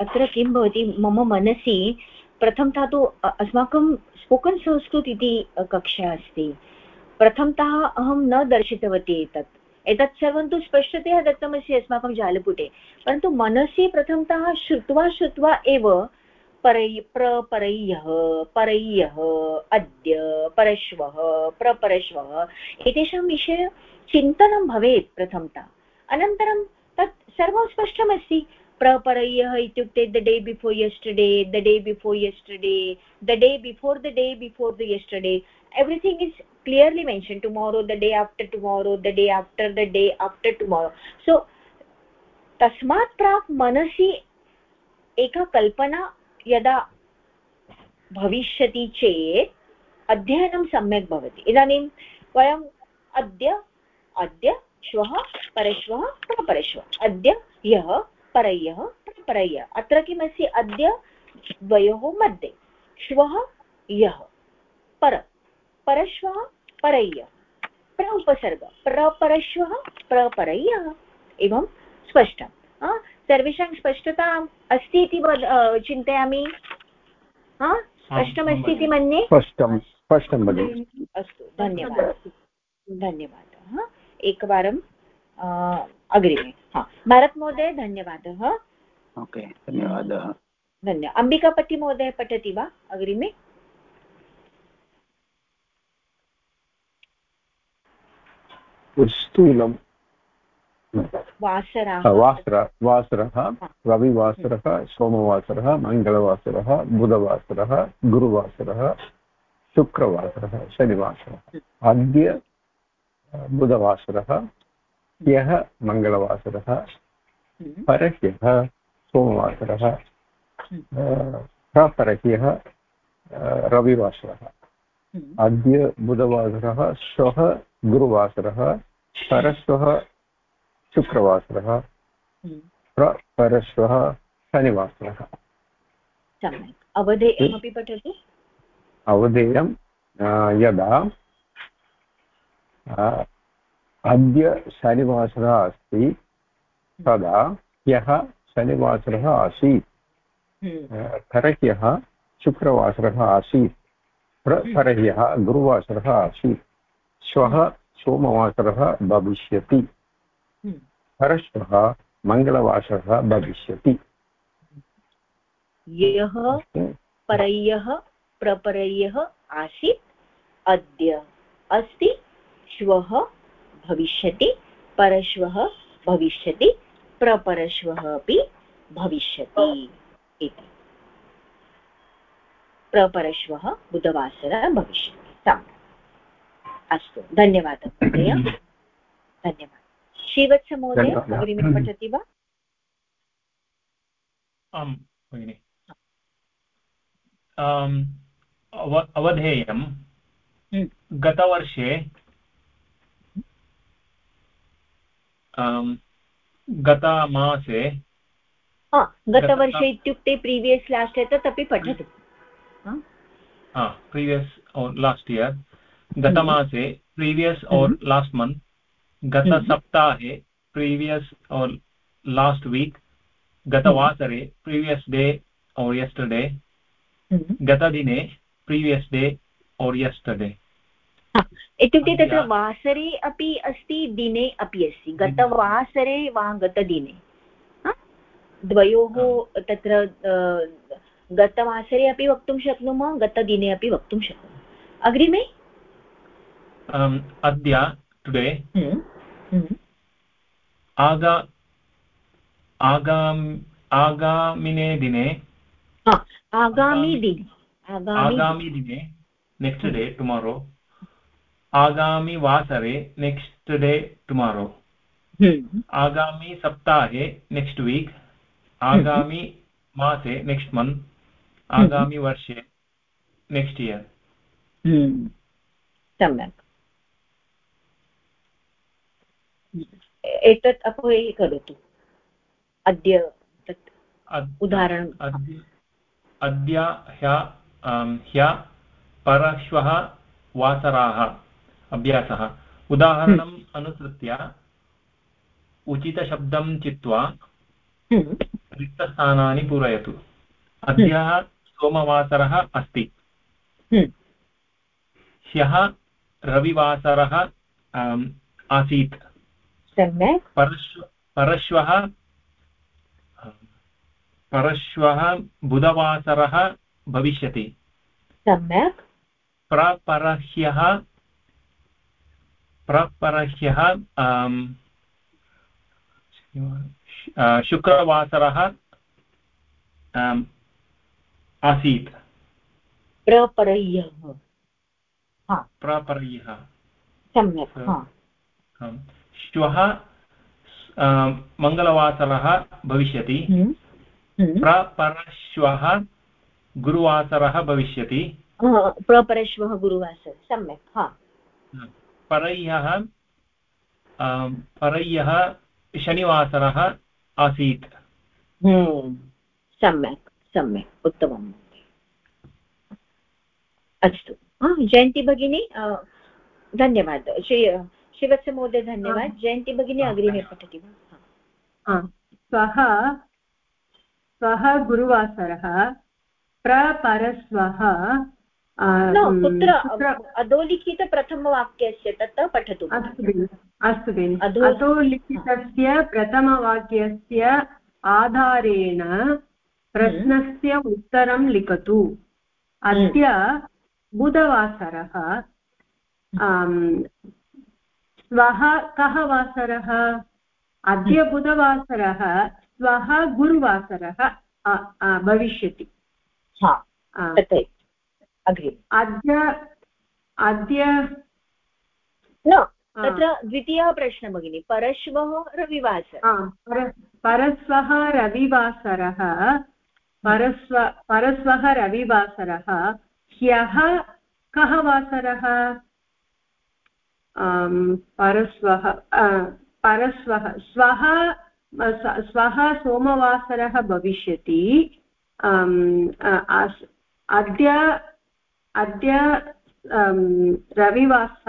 अत्र किं भवति मम मनसि प्रथमतः तु अस्माकं spoken Sanskrit इति कक्षा अस्ति। प्रथमतः अहं न दर्शितवती एतत्। एतत् सर्वं तु स्पष्टतया दत्तमस्ति अस्माकं जालपुटे। परन्तु मनसि प्रथमतः श्रुत्वा श्रुत्वा एव परै प्रपरय्यः परय्यः, अद्य, परश्वः प्रपरश्वः एतेषां विषये चिन्तनं भवेत् प्रथमतः। अनन्तरं तत् सर्वं स्पष्टमस्ति प्रपरय्यः इत्युक्ते the day before yesterday the day before yesterday the day before the day before the yesterday everything is clearly mention tomorrow the day after tomorrow the day after the day after tomorrow so तस्मात् प्राक् मनसि एका कल्पना यदा भविष्यति चेत् अध्ययनं सम्यक् भवति। इदानीं वयम् अद्य अद्य श्वः, परश्वः प्रपरश्वः अद्य ह्यः परह्यः प्रपरह्यः अत्र किमस्ति? अद्य द्वयोः मध्ये। श्वः ह्यः पर, परश्वः परह्यः प्र उपसर्ग। प्रपरश्वः प्रपरह्यः एवं स्पष्टं सर्वेषां स्पष्टता अस्ति इति चिन्तयामि। स्पष्टमस्ति इति मन्ये? स्पष्टं स्पष्टं भगिनि। अस्तु धन्यवादः। धन्यवादः एकवारं अग्रिमे हा। भरत् धन्यवादः। ओके धन्यवादः। धन्य अम्बिकापतिमहोदय पठति वा अग्रिमे? स्थूलं वासरः। वासरः वासरः रविवासरः सोमवासरः मङ्गलवासरः बुधवासरः गुरुवासरः शुक्रवासरः शनिवासरः। अद्य बुधवासरः ह्यः मङ्गलवासरः परह्यः सोमवासरः प्रपरह्यः रविवासरः। अद्य बुधवासरः श्वः गुरुवासरः परश्वः शुक्रवासरः परश्वः शनिवासरः। सम्यक्। अवधेयमपि पठतु? अवधेयं यदा अद्य शनिवासरः अस्ति तदा ह्यः शनिवासरः आसीत्। परह्यः शुक्रवासरः आसीत्। परह्यः गुरुवासरः आसीत्। श्वः सोमवासरः भविष्यति। परश्वः मङ्गलवासरः भविष्यति। यः परय्यः प्रपरय्यः आसीत् अद्य अस्ति श्वः भविष्यति परश्वः भविष्यति प्रपरश्वः अपि भविष्यति इति। प्रपरश्वः बुधवासरः भविष्यति। सम्यक्। अस्तु धन्यवादः महोदय। धन्यवादः। श्रीवत्समहोदय अग्रिमे पठति वा? आम् भगिनि। अवधेयं। हम्म। गतवर्षे गतमासे गतवर्षे इत्युक्ते प्रीवियस् लास्ट् इयर् तत् अपि पठतु। Previous or last year. गतमासे प्रीवियस् और् लास्ट् मन्त् गतसप्ताहे प्रीवियस् और् लास्ट् वीक् गतवासरे प्रीवियस् डे और् यस्टर्डे गतदिने प्रीवियस् डे और् यस्टर्डे इत्युक्ते तत्र वासरे अपि अस्ति दिने अपि अस्ति। गतवासरे वा गतदिने द्वयोः तत्र गतवासरे अपि वक्तुं शक्नुमः गतदिने अपि वक्तुं शक्नुमः। अग्रिमे? अद्य टुडे हम्म, हम्म। आगा आगाम् आगामिने दिने आगामि दिने आगामि दिने नेक्स्ट् डे टुमारो आगामि वासरे नेक्स्ट् डे टुमारो आगामि सप्ताहे नेक्स्ट् वीक् आगामि मासे नेक्स्ट् मन्त् आगामि वर्षे नेक्स्ट् इयर् सम्यक् एतत् अपि करोतु। अद्य तत् उदाहरणम् अद्य ह्य ह्य परश्वः वासराः अभ्यासः। उदाहरणम् हम्म। अनुसृत्य उचितशब्दं चित्वा हम्म। रिक्तस्थानानि पूरयतु। अद्यः सोमवासरः अस्ति। हम्म। ह्यः रविवासरः आसीत्। सम्यक् परश्व परश्वः परश्वः बुधवासरः भविष्यति। सम्यक्। प्रपरह्यः प्रपरह्यः शुक्रवासरः आसीत्। प्रपरय्यः प्रपरय्यः सम्यक् श्वः मङ्गलवासरः भविष्यति। हम्म, हम्म। प्रपरश्वः गुरुवासरः भविष्यति। प्रपरश्वः गुरुवासर सम्यक् हा। परह्यः परह्यः शनिवासरः आसीत्। हम्म, सम्यक् सम्यक् उत्तमम् अस्तु। जयन्ती भगिनी धन्यवादः। श्री शिवस्य धन्यवादः. जयन्ती भगिनी अग्रिमे पठति वा? श्वः श्वः गुरुवासरः प्रपरश्वः कुत्र अधोलिखितप्रथमवाक्यस्य तत् पठतु. अस्तु भगिनि अस्तु भगिनि. अधोलिखितस्य प्रथमवाक्यस्य आधारेण प्रश्नस्य उत्तरं लिखतु. अद्य बुधवासरः श्वः कः वासरः? अद्य बुधवासरः श्वः गुरुवासरः भविष्यति। अद्य अद्य न तत्र द्वितीयः प्रश्नः भगिनि परश्वः रविवासरः। परश्वः रविवासरः परस्व परश्वः रविवासरः ह्यः कः वासरः? परश्वः परश्वः श्वः श्वः सोमवासरः भविष्यति। अद्य अद्य रविवास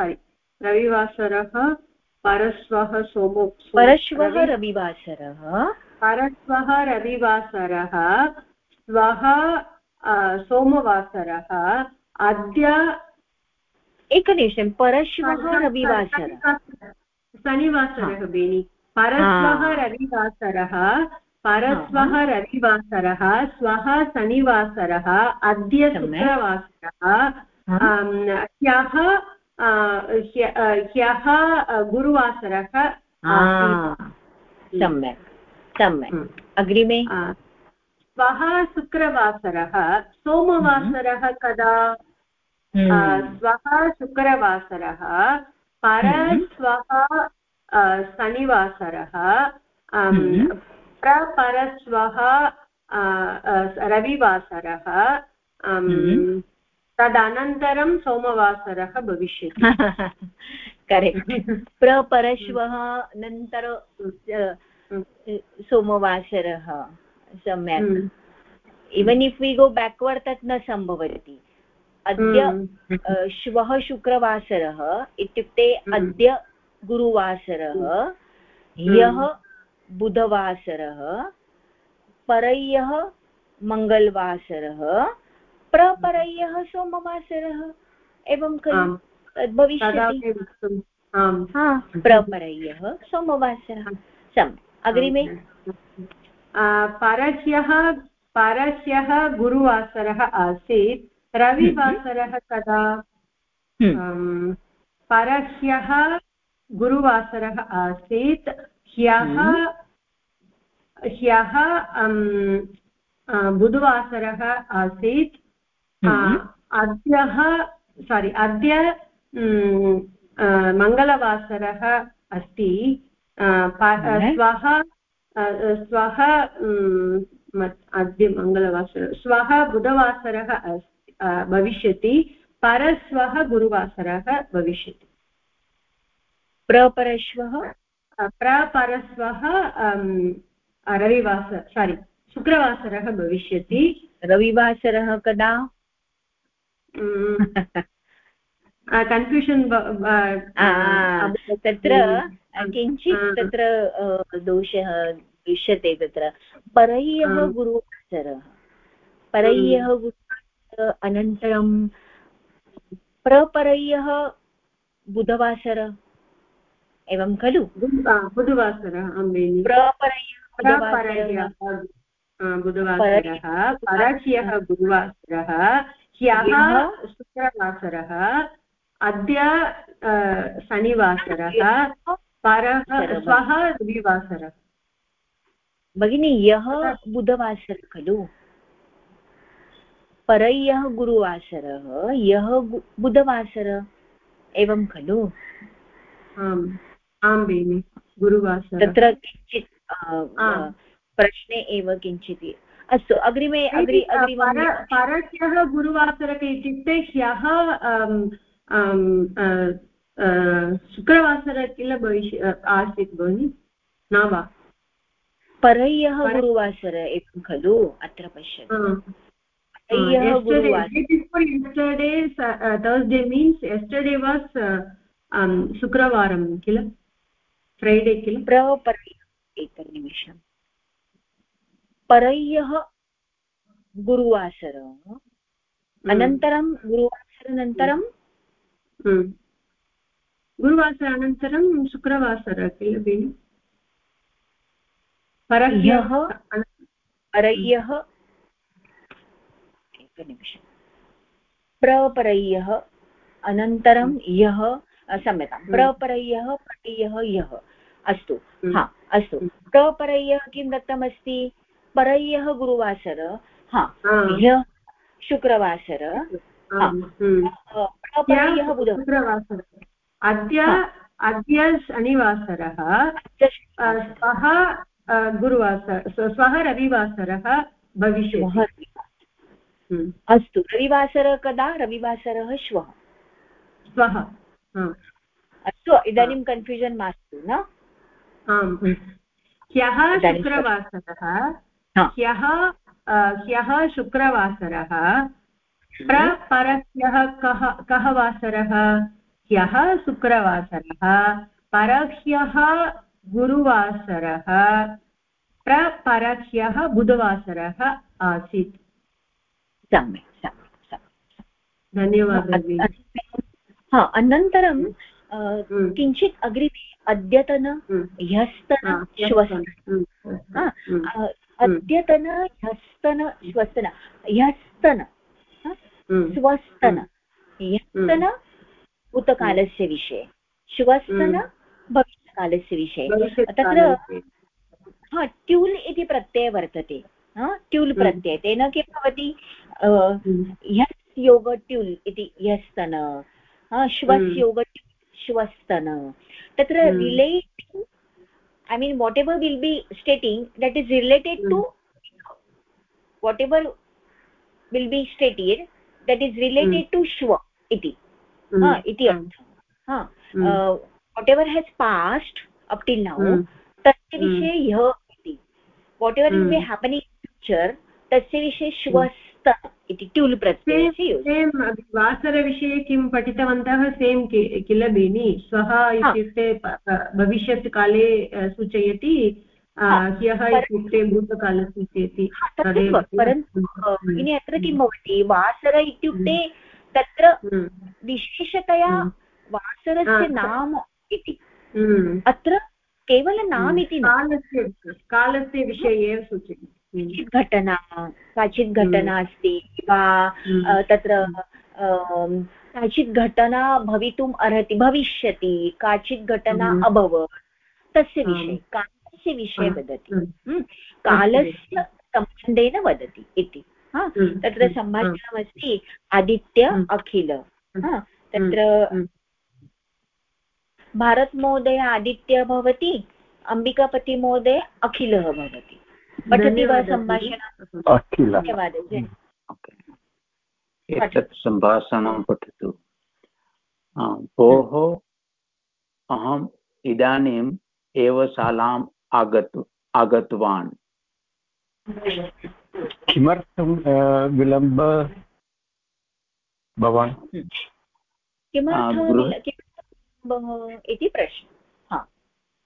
रविवासरः परश्वः सोमो परश्वः रविवासरः? परश्वः रविवासरः श्वः सोमवासरः अद्य एकनिमिषं परश्वः रविवासरः। शनिवासरः। बेनि परश्वः रविवासरः। परश्वः रविवासरः। श्वः शनिवासरः। अद्य शुक्रवासरः। ह्यः ह्यः गुरुवासरः सम्यक्। सम्यक्। अग्रिमे? श्वः शुक्रवासरः। सोमवासरः कदा? श्वः शुक्रवासरः परश्वः शनिवासरः प्रपरश्वः रविवासरः तदनन्तरं सोमवासरः भविष्यति। करेक्ट् प्रपरश्वः अनन्तर सोमवासरः सम्यक्। Even if we go backward तत् न सम्भवति अद्य हम्म। श्वः शुक्रवासरः इत्युक्ते हम्म। अद्य गुरुवासरः ह्यः हम्म। बुधवासरः परह्यः मङ्गलवासरः प्रपरह्यः सोमवासरः एवं खलु? भविष्यति। प्रपरह्यः सोमवासरः। सम्यक् अग्रिमे। परह्यः परह्यः गुरुवासरः आसीत्। रविवासरः कदा हम्म। परह्यः गुरुवासरः आसीत् ह्यः हम्म। ह्यः बुधवासरः आसीत् हम्म। अद्यः सारि अद्य मङ्गलवासरः अस्ति श्वः श्वः अद्य मङ्गलवासरः श्वः बुधवासरः भविष्यति परश्वः गुरुवासरः भविष्यति प्रपरश्वः प्रपरश्वः रविवासर सारि शुक्रवासरः भविष्यति रविवासरः कदा कन्फ्यूषन् तत्र किञ्चित् तत्र दोषः दृश्यते तत्र परह्यः गुरुवासरः परह्यः गुरुवासर अनन्तरं प्रपरह्यः बुधवासर। एवं खलु? बुधवासरः बुधवासरः। परह्यः गुरुवासरः। ह्यः शुक्रवासरः। अद्य शनिवासरः। परः श्वः रविवासरः। भगिनी यः बुधवासरः खलु? परय्यः गुरुवासरः यः बुधवासरः? एवं खलु? आम् आं गुरुवासरः। तत्र किञ्चित् प्रश्ने एव किञ्चित् अस्तु अग्रिमे अग्रि परह्यः गुरुवासरः इत्युक्ते ह्यः शुक्रवासरः किल भविष्य आसीत् भगिनि? न वा? परह्यः गुरुवासर एवं खलु? अत्र पश्यतु थर्स्डे मीन्स् यस्टर्डे वास् शुक्रवारं किल? फ्रैडे किल? प्रपरय्य एकनिमिषम् परह्यः गुरुवासर। अनन्तरं गुरुवासरानन्तरं? गुरुवासर अनन्तरं शुक्रवासर किल बेनि परह्यः परह्यः एकनिमिषम्। प्रपरय्यः अनन्तरं यः क्षम्यतां प्रपरय्यः परय्यः यः। अस्तु। हा अस्तु। प्रपरय्यः किं दत्तमस्ति? परय्यः गुरुवासर हा ह्यः शुक्रवासर प्रपरय्यः शुक्रवासर। अद्य अद्य शनिवासरः श्वः गुरुवासर श्वः रविवासरः भविष्यति। हम्म। अस्तु रविवासरः कदा? रविवासरः श्वः। श्वः अस्तु इदानीं कन्फ्यूजन् मास्तु न? आम्। ह्यः शुक्रवासरः। ह्यः ह्यः शुक्रवासरः। प्रपरह्यः कः कः वासरः? ह्यः शुक्रवासरः। परह्यः गुरुवासरः। प्रपरह्यः बुधवासरः आसीत्। सम्यक् सम्यक् सम्यक्। धन्यवादः हा अनन्तरं हम्म। किञ्चित् अग्रिमे अद्यतन हम्म। ह्यस्तन श्वसन। हम्म। अद्यतन ह्यस्तन श्वसन। ह्यस्तन स्वस्तन ह्यस्तन भूतकालस्य विषये। श्वस्तन भविष्यकालस्य विषये। तत्र हा ट्यूल् इति प्रत्ययः वर्तते। ट्यूल् प्रत्यय. तेन किं भवति? ह्यस् योग ट्यूल् इति ह्यस्तन श्वस् योग श्वस्तन. तत्र relating I mean whatever will be stating that is related to what ever will be स्टेटेड् that is related to श्व इति. इति अर्थः. Whatever has passed up till now तस्य विषये ह्य इति. Whatever will be happening future तस्य विषये श्वस्त इति ट्यूल् प्रत्ययस्य वासरविषये किं पठितवन्तः सेम् किल बेनि श्वः इत्युक्ते भविष्यत् काले सूचयति ह्यः इत्युक्ते भूतकाले सूचयति। परन्तु भगिनि अत्र किं भवति? वासर इत्युक्ते तत्र विशेषतया वासरस्य नाम इति। अत्र केवलं नाम इति कालस्य कालस्य विषये एव सूचयति। घटना काचित् घटना अस्ति वा तत्र काचित् घटना भवितुम् अर्हति भविष्यति काचित् घटना अभवत् तस्य विषये कालस्य विषये वदति। कालस्य सम्बन्धेन वदति इति। तत्र सम्भाषणमस्ति आदित्य अखिल। तत्र भारतमहोदय आदित्य भवति अम्बिकापतिमहोदय अखिलः भवति। पठति वा सम्भाषणं धन्यवादः एतत् सम्भाषणं पठतु। भोः अहम् इदानीम् एव शालाम् आगतु आगतवान्। किमर्थं विलम्ब? भवान्। इति प्रश्नः।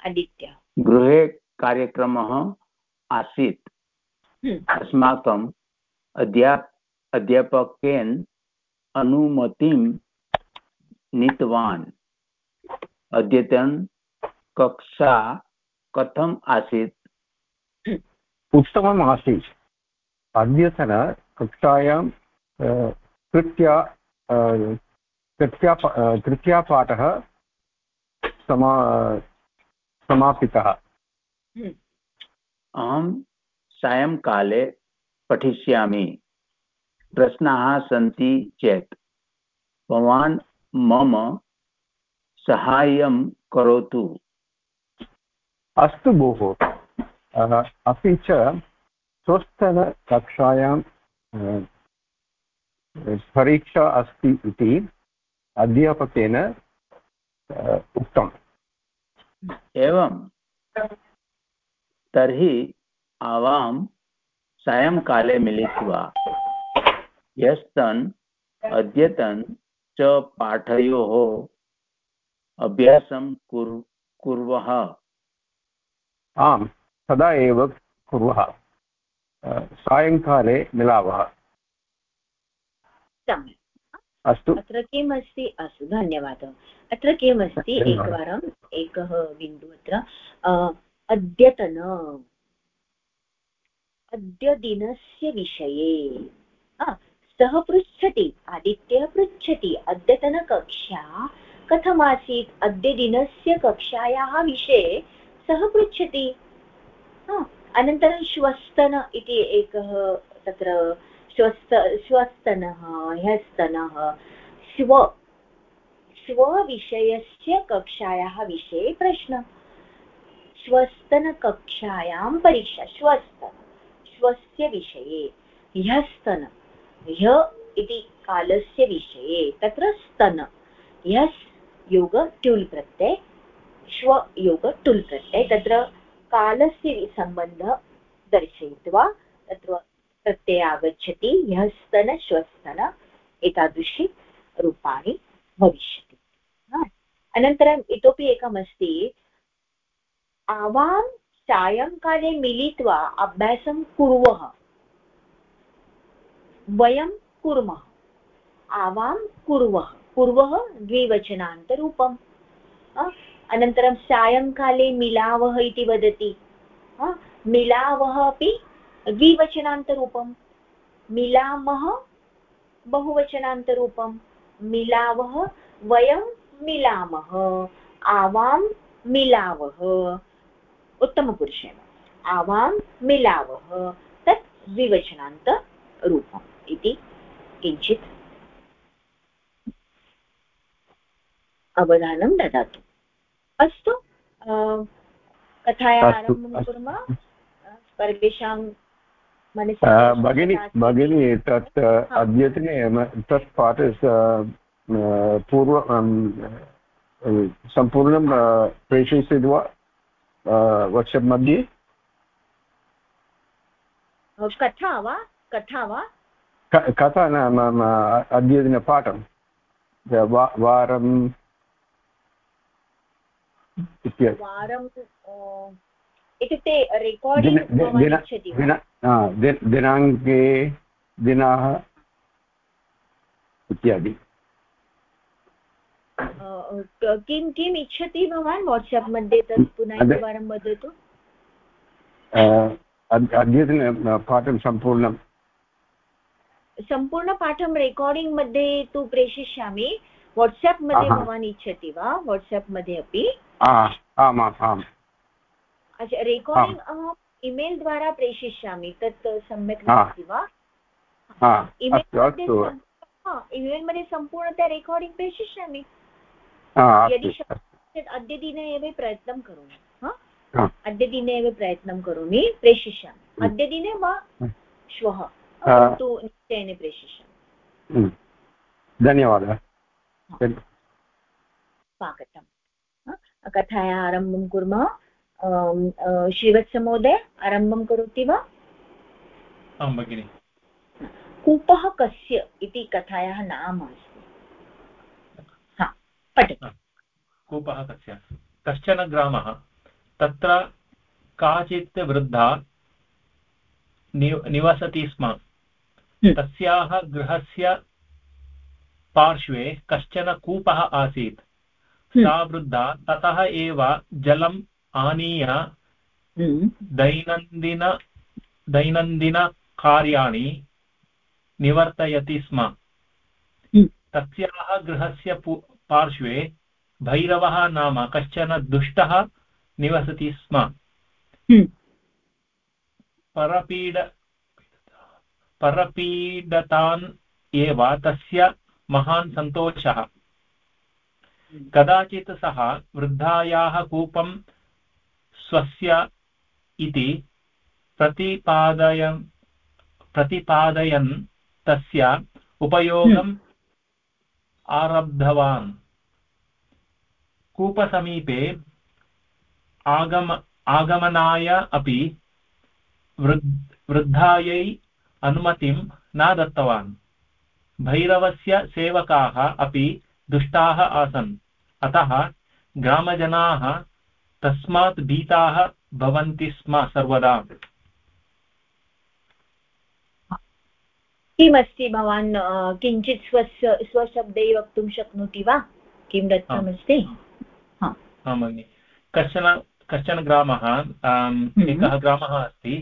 आदित्य। गृहे कार्यक्रमः आसीत्। हम्म। अस्माकम् अध्याप अध्यापकेन अनुमतिं नीतवान्। अद्यतन कक्षा कथम् आसीत्? उत्तमम् आसीत्। अद्यतन कक्षायां तृतीया तृतीया तृतीयापाठः समा समापितः। अहं सायङ्काले पठिष्यामि। प्रश्नाः सन्ति चेत्। भवान् मम साहाय्यं करोतु। अस्तु भोः। अपि च स्वस्थकक्षायां परीक्षा अस्ति इति अध्यापकेन उक्तम्। एवं तर्हि आवां सायङ्काले मिलित्वा ह्यस्तन् अद्यतन च पाठयोः अभ्यासं कुर्वः। आम् तदा एव कुर्वः। सायङ्काले मिलावः। अस्तु। अत्र किम् अस्ति अस्तु धन्यवादः। अत्र किम् अस्ति एकवारम् एकः बिन्दुः अत्र। अद्यतन। अद्यदिनस्य विषये। सः पृच्छति, आदित्यः पृच्छति, अद्यतनकक्षा कथमासीत्? अद्यदिनस्य कक्षायाः विषये सः पृच्छति। अनन्तरं श्वस्तन इति एकः तत्र श्वस्त, श्वस्तनः, ह्यस्तनः। श्व, श्वविषयस्य कक्षायाः विषये प्रश्न। श्वस्तनकक्षायां परीक्षा, श्वस्तन, श्वस्य विषये, ह्यस्तन, ह्य इति कालस्य विषये, तत्र स्तन, ह्यस् योग ट्युल् प्रत्यय, श्व योग टुल् प्रत्यय, तत्र कालस्य सम्बन्धः दर्शयित्वा तत्र प्रत्यय आगच्छति ह्यः स्तन श्वस्तन एतादृशी रूपाणि भविष्यति। अनन्तरम् इतोपि एकमस्ति आवां सायङ्काले मिलित्वा अभ्यासं कुर्वः। वयं कुर्मः। आवां कुर्वः। कुर्वः द्विवचनान्तरूपम्। अनन्तरं सायङ्काले मिलावः इति वदति। मिलावः अपि द्विवचनान्तरूपं मिलामः बहुवचनान्तरूपं मिलावः वयं मिलामः। आवां मिलावः। उत्तमपुरुषेण। आवां मिलावः तत् द्विवचनान्तरूपम् इति किञ्चित् अवधानं ददातु। अस्तु कथायाः आरम्भं कुर्मः सर्वेषां भगिनी भगिनी तत् अद्यतने तत् पाठ पूर्व सम्पूर्णं प्रेषयिष्यति वा? वाट्सप् मध्ये कथा वा कथा वा कथा न अद्यतनपाठं वारं वारं इत्युक्ते रेकार्डिङ्ग् दिनाङ्के दिनाः इत्यादि किं किम् इच्छति भवान् वाट्साप् मध्ये तत् पुनः एकवारं वदतु? अद्यतन पाठं सम्पूर्णं सम्पूर्णपाठं रेकार्डिङ्ग् मध्ये तु प्रेषयिष्यामि वाट्साप् मध्ये भवान् इच्छति वा? वाट्साप् मध्ये अपि? आम् अच्छा रेकार्डिङ्ग् अहम् इमेल् द्वारा प्रेषयिष्यामि तत् सम्यक् नास्ति वा? इमेल् मध्ये सम्पूर्णतया रेकार्डिङ्ग् प्रेषयिष्यामि यदि चेत् अद्यदिने एव प्रयत्नं करोमि अद्यदिने एव प्रयत्नं करोमि प्रेषयिष्यामि अद्यदिने वा श्वः परन्तु निश्चयेन प्रेषयिष्यामि धन्यवादः। स्वागतम्। कथायाः आरम्भं कुर्मः। श्रीवत्समहोदय आरम्भं करोति वा? आं भगिनि। कूपः कस्य इति कथायाः नाम अस्ति हा पठतु। कूपः कस्य? कश्चन ग्रामः? तत्र काचित् वृद्धा निवसति स्म। हम्म। तस्याः गृहस्य पार्श्वे कश्चन कूपः आसीत्। सा वृद्धा ततः एव जलम् आनीय दैनन्दिन दैनन्दिनकार्याणि निवर्तयति स्म। तस्याः गृहस्य पार्श्वे भैरवः नाम कश्चन दुष्टः निवसति स्म। परपीड परपीडतान् एव तस्य महान् सन्तोषः। कदाचित् सः वृद्धायाः कूपं स्वस्य इति प्रतिपादयन् प्रतिपादयन् तस्य उपयोगम् आरब्धवान्। कूपसमीपे आगम, आगमनाय अपि वृद्धायै अनुमतिं न दत्तवान्। भैरवस्य सेवकाः अपि दुष्टाः आसन्। अतः ग्रामजनाः तस्मात् भीताः भवन्ति स्म सर्वदा। किमस्ति भवान् किञ्चित् स्वस्य स्वशब्दैः वक्तुं शक्नोति वा किं दत्तमस्ति आं भगिनि कश्चन कश्चन ग्रामः हम्म। एकः ग्रामः अस्ति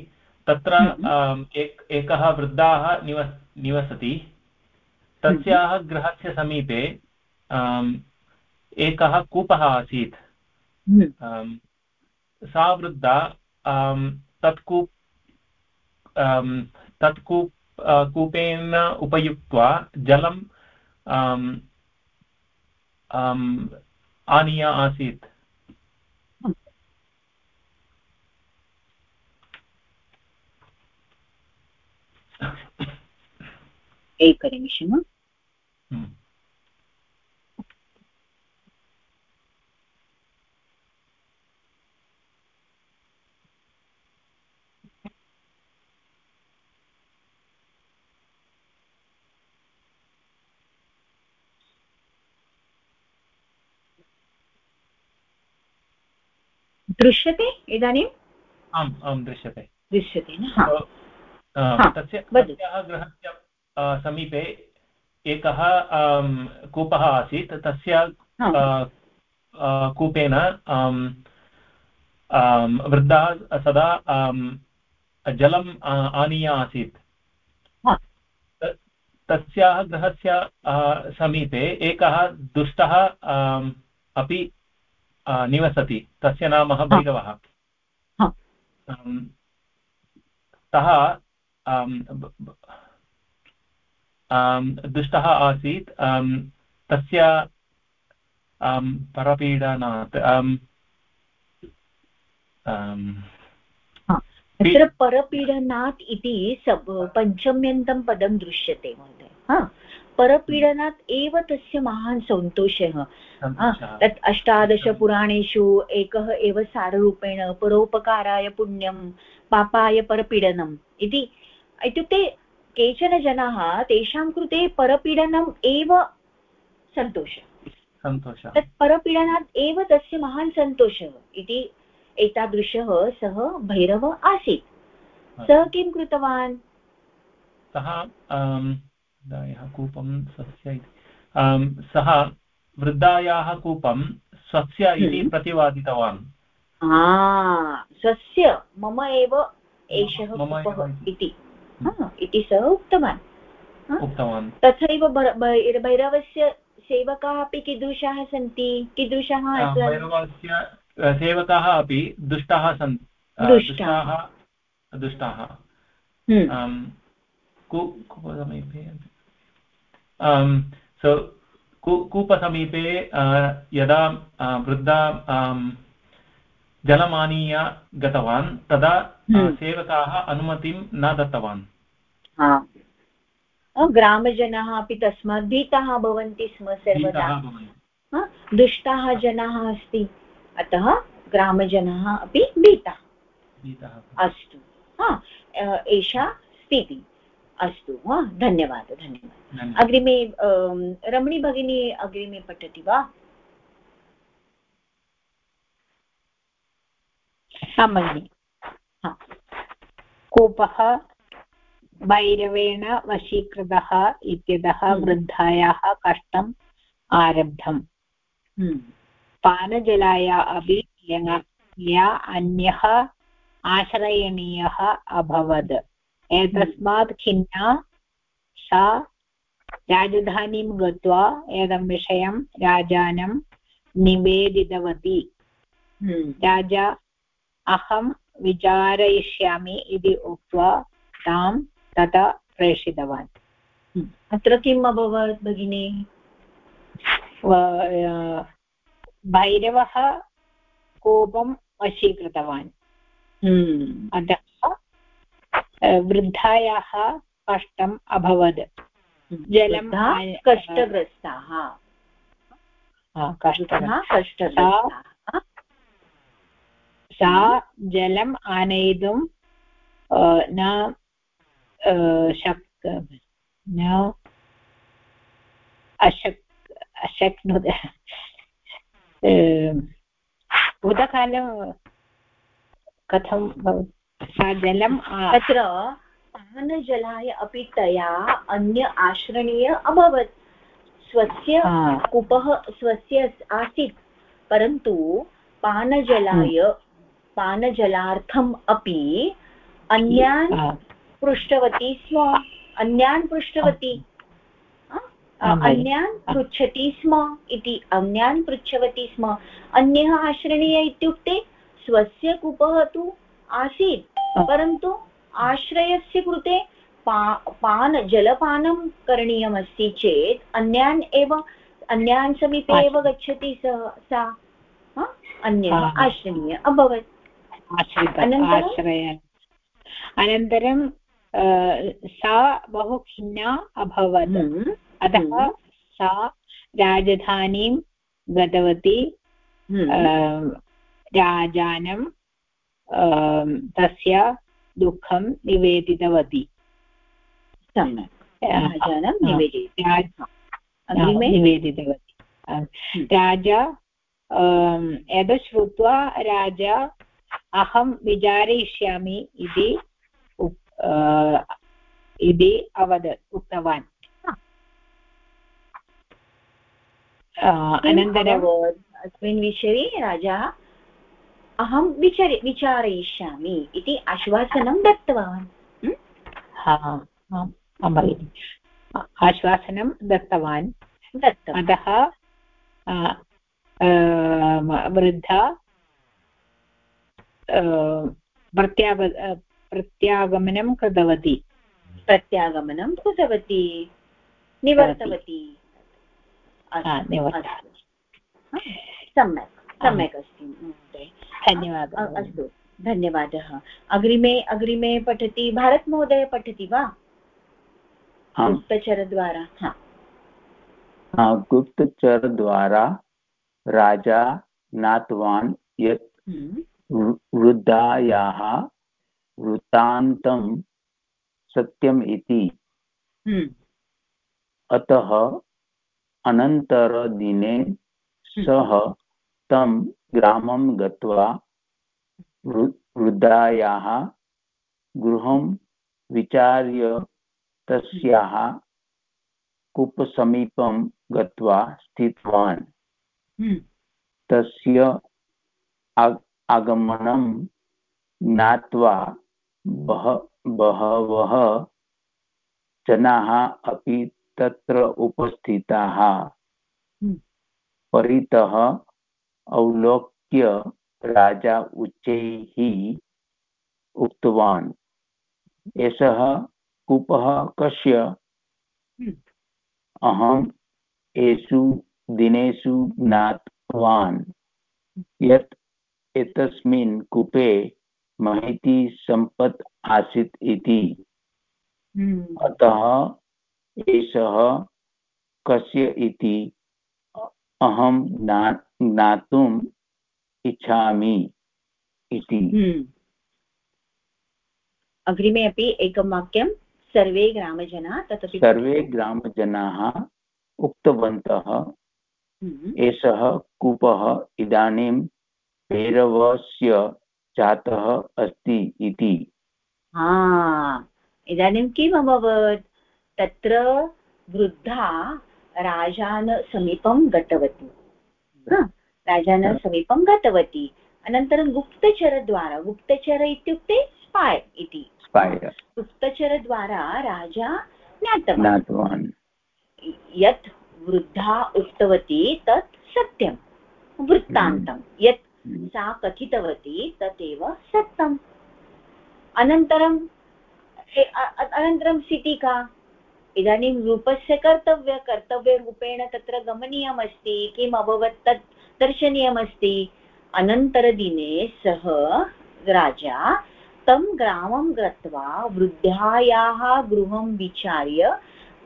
तत्र हम्म। एक एकः वृद्धाः निवस निवसति तस्याः हम्म। गृहस्य समीपे एकः कूपः आसीत्। सा वृद्धा तत् कूप तत् कूप कूपेन उपयुक्त्वा जलं आनीय आसीत्। एकनिमिषम्। दृश्यते इदानीम् आम् आं दृश्यते। दृश्यते न? तस्य गृहस्य समीपे एकः कूपः आसीत्। तस्य कूपेन वृद्धः सदा जलम् आनीय आसीत्। तस्याः गृहस्य समीपे एकः दुष्टः अपि निवसति। तस्य नाम भैरवः। सः दुष्टः आसीत्। तस्य परपीडनात् तत्र परपीडनात् इति पञ्चम्यन्तं पदं दृश्यते महोदय। परपीडनात् एव तस्य महान् सन्तोषः। तत् अष्टादशपुराणेषु एकः एव साररूपेण परोपकाराय पुण्यं पापाय परपीडनम् इति। इत्युक्ते केचन जनाः तेषां कृते परपीडनम् एव सन्तोषः। सन्तोषः। तत् परपीडनात् एव तस्य महान् सन्तोषः इति एतादृशः सः भैरव आसीत्। सः किं कृतवान्? सः कूपं स्वस्य इति। सः वृद्धायाः कूपं स्वस्य इति हम्म। प्रतिपादितवान् स्वस्य मम एव एषः इति। इति। सः उक्तवान्। उक्तवान्। तथैव भैरवस्य सेवकाः अपि कीदृशाः सन्ति? कीदृशाः भैरवस्य सेवकाः अपि दुष्टाः सन्ति दुष्टाः। दुष्टाः कूपसमीपे कूपसमीपे यदा वृद्धा जलमानीय गतवान् तदा सेवकाः अनुमतिं न दत्तवान् ग्रामजनाः अपि तस्मात् भीताः भवन्ति स्म सर्वदा दुष्टाः जनाः अस्ति अतः ग्रामजनाः अपि भीताः अस्तु एषा स्थितिः अस्तु वा धन्यवादः धन्यवादः। अग्रिमे रमणी भगिनी अग्रिमे पठति वा? भगिनि। कूपः भैरवेण वशीकृतः इत्यतः हम्म। वृद्धायाः कष्टम् आरब्धम्। हम्म। पानजलाय अपि या अन्यः आश्रयणीयः अभवत्। एतस्मात् खिन्ना सा राजधानीं गत्वा एतं विषयं राजानं निवेदितवती। हम्म। राजा अहं विचारयिष्यामि इति उक्त्वा तां तथा प्रेषितवान्। अत्र किम् अभवत् भगिनी? भैरवः कोपं वशीकृतवान्। हम्म। अतः वृद्धायाः कष्टम् अभवत् जलं कष्टग्रस्ताः। कष्टग्रस्ताः। सा जलम् आनयितुं न शक् न अशक् अशक्नुत भूतकालं कथं सा जलं तत्र पानजलाय अपि तया अन्य आश्रणीय अभवत्। स्वस्य कूपः स्वस्य आसीत् परन्तु पानजलाय पानजलार्थम् अपि अन्यान् पृष्टवती स्म अन्यान् पृष्टवती अन्यान् पृच्छति स्म इति अन्यान् पृच्छवती स्म। अन्यः आश्रणीय इत्युक्ते स्वस्य कूपः तु आसीत्। परन्तु आश्रयस्य कृते पा पान जलपानं करणीयमस्ति चेत् अन्यान् एव अन्यान् समीपे एव गच्छति सः सा? अन्यः आश्रणीय अभवत्। आश्रय। अनन्तरं सा बहु खिन्ना अभवत्। हम्म। अतः हम्म। सा राजधानीं गतवती हम्म। राजानं तस्य दुःखं निवेदितवती। सम्यक्। राजानं निवेदितवती। राजा एतत् श्रुत्वा राजा अहं विचारयिष्यामि इति इति अवदत् उक्तवान्। अनन्तरम् अस्मिन् विषये राजा अहं विचरि विचारयिष्यामि इति आश्वासनं दत्तवान्। भगिनि। आश्वासनं दत्तवान्। अतः वृद्धा प्रत्याग प्रत्यागमनं कृतवती। प्रत्यागमनं कृतवती। निवर्तवती। सम्यक् सम्यक् अस्ति महोदय। धन्यवादः। अस्तु धन्यवादः। अग्रिमे अग्रिमे पठति भारतमहोदय पठति वा? गुप्तचरद्वारा। हा। गुप्तचरद्वारा राजा ज्ञातवान् यत् हम्म। वृद्धायाः वृत्तान्तं सत्यम् इति। हम्म। अतः अनन्तरदिने हम्म। सः तं ग्रामं गत्वा वृद्धायाः गृहं विचार्य तस्याः कूपसमीपं गत्वा स्थितवान् हम्म। तस्य आगमनं ज्ञात्वा बह बहवः जनाः अपि तत्र उपस्थिताः हम्म। परितः अवलोक्य राजा उच्चैः उक्तवान्। एषः कूपः कस्य? हम्म। अहम् एषु दिनेषु ज्ञातवान्। यत् एतस्मिन् कूपे महती सम्पत् आसीत् इति। हम्म। अतः एषः कस्य इति अहं ज्ञातुम् इच्छामि इति। हम्म। अग्रिमे अपि एकं वाक्यं सर्वे ग्रामजनाः तदपि सर्वे ग्रामजनाः उक्तवन्तः हम्म। एषः कूपः इदानीं भैरवस्य जातः अस्ति इति। इदानीं किम् अभवत्? तत्र वृद्धा राजान समीपं गतवती। राजानः समीपं गतवती. अनन्तरं गुप्तचरद्वारा गुप्तचर इत्युक्ते स्पाय् इति. गुप्तचरद्वारा राजा ज्ञातवान्. यत् वृद्धा उक्तवती तत् सत्यं. वृत्तान्तं. यत् सा कथितवती तदेव सत्यम्. अनन्तरं अनन्तरं स्थितिः का? इदानीं रूपस्य कर्तव्य कर्तव्यरूपेण तत्र गमनीयमस्ति किम् अभवत् तत् दर्शनीयमस्ति। अनन्तरदिने सः राजा तं ग्रामं गत्वा वृद्धायाः गृहं विचार्य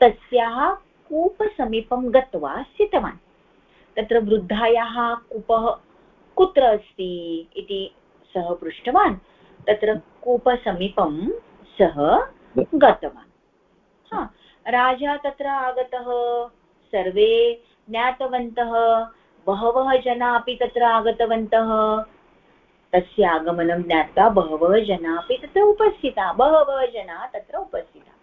तस्याः कूपसमीपं गत्वा स्थितवान्। तत्र वृद्धायाः कूपः कुत्र अस्ति इति सः पृष्टवान्। तत्र कूपसमीपं सः गतवान्। हा राजा तत्र आगतः सर्वे ज्ञातवन्तः बहवः जनाः अपि तत्र आगतवन्तः। तस्य आगमनं ज्ञात्वा बहवः जनाः अपि तत्र उपस्थिताः बहवः जनाः तत्र उपस्थिताः।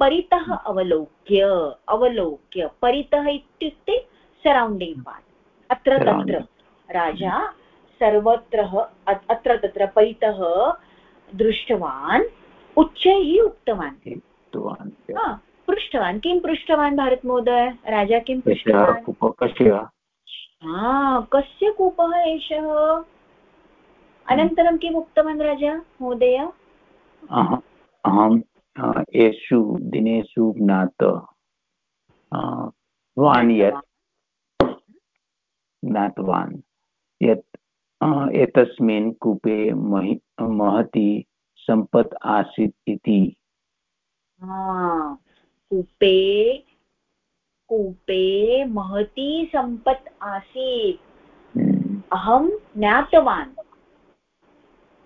परितः अवलोक्य अवलोक्य परितः इत्युक्ते सरौण्डिङ्ग् पार्ट् अत्र तत्र राजा सर्वत्र अत्र तत्र परितः दृष्टवान् उच्चैः उक्तवान्। पृष्टवान् किं पृष्टवान् भारतमहोदय? राजा किं पृष्टवान् कस्य? कूपः एषः? अनन्तरं किम् उक्तवान् राजा महोदय? अहं एषु दिनेषु ज्ञात वान् यत् ज्ञातवान् यत् एतस्मिन् कूपे महि महती सम्पत् आसीत् इति। कूपे कूपे महती सम्पत् आसीत्। अहं ज्ञातवान्।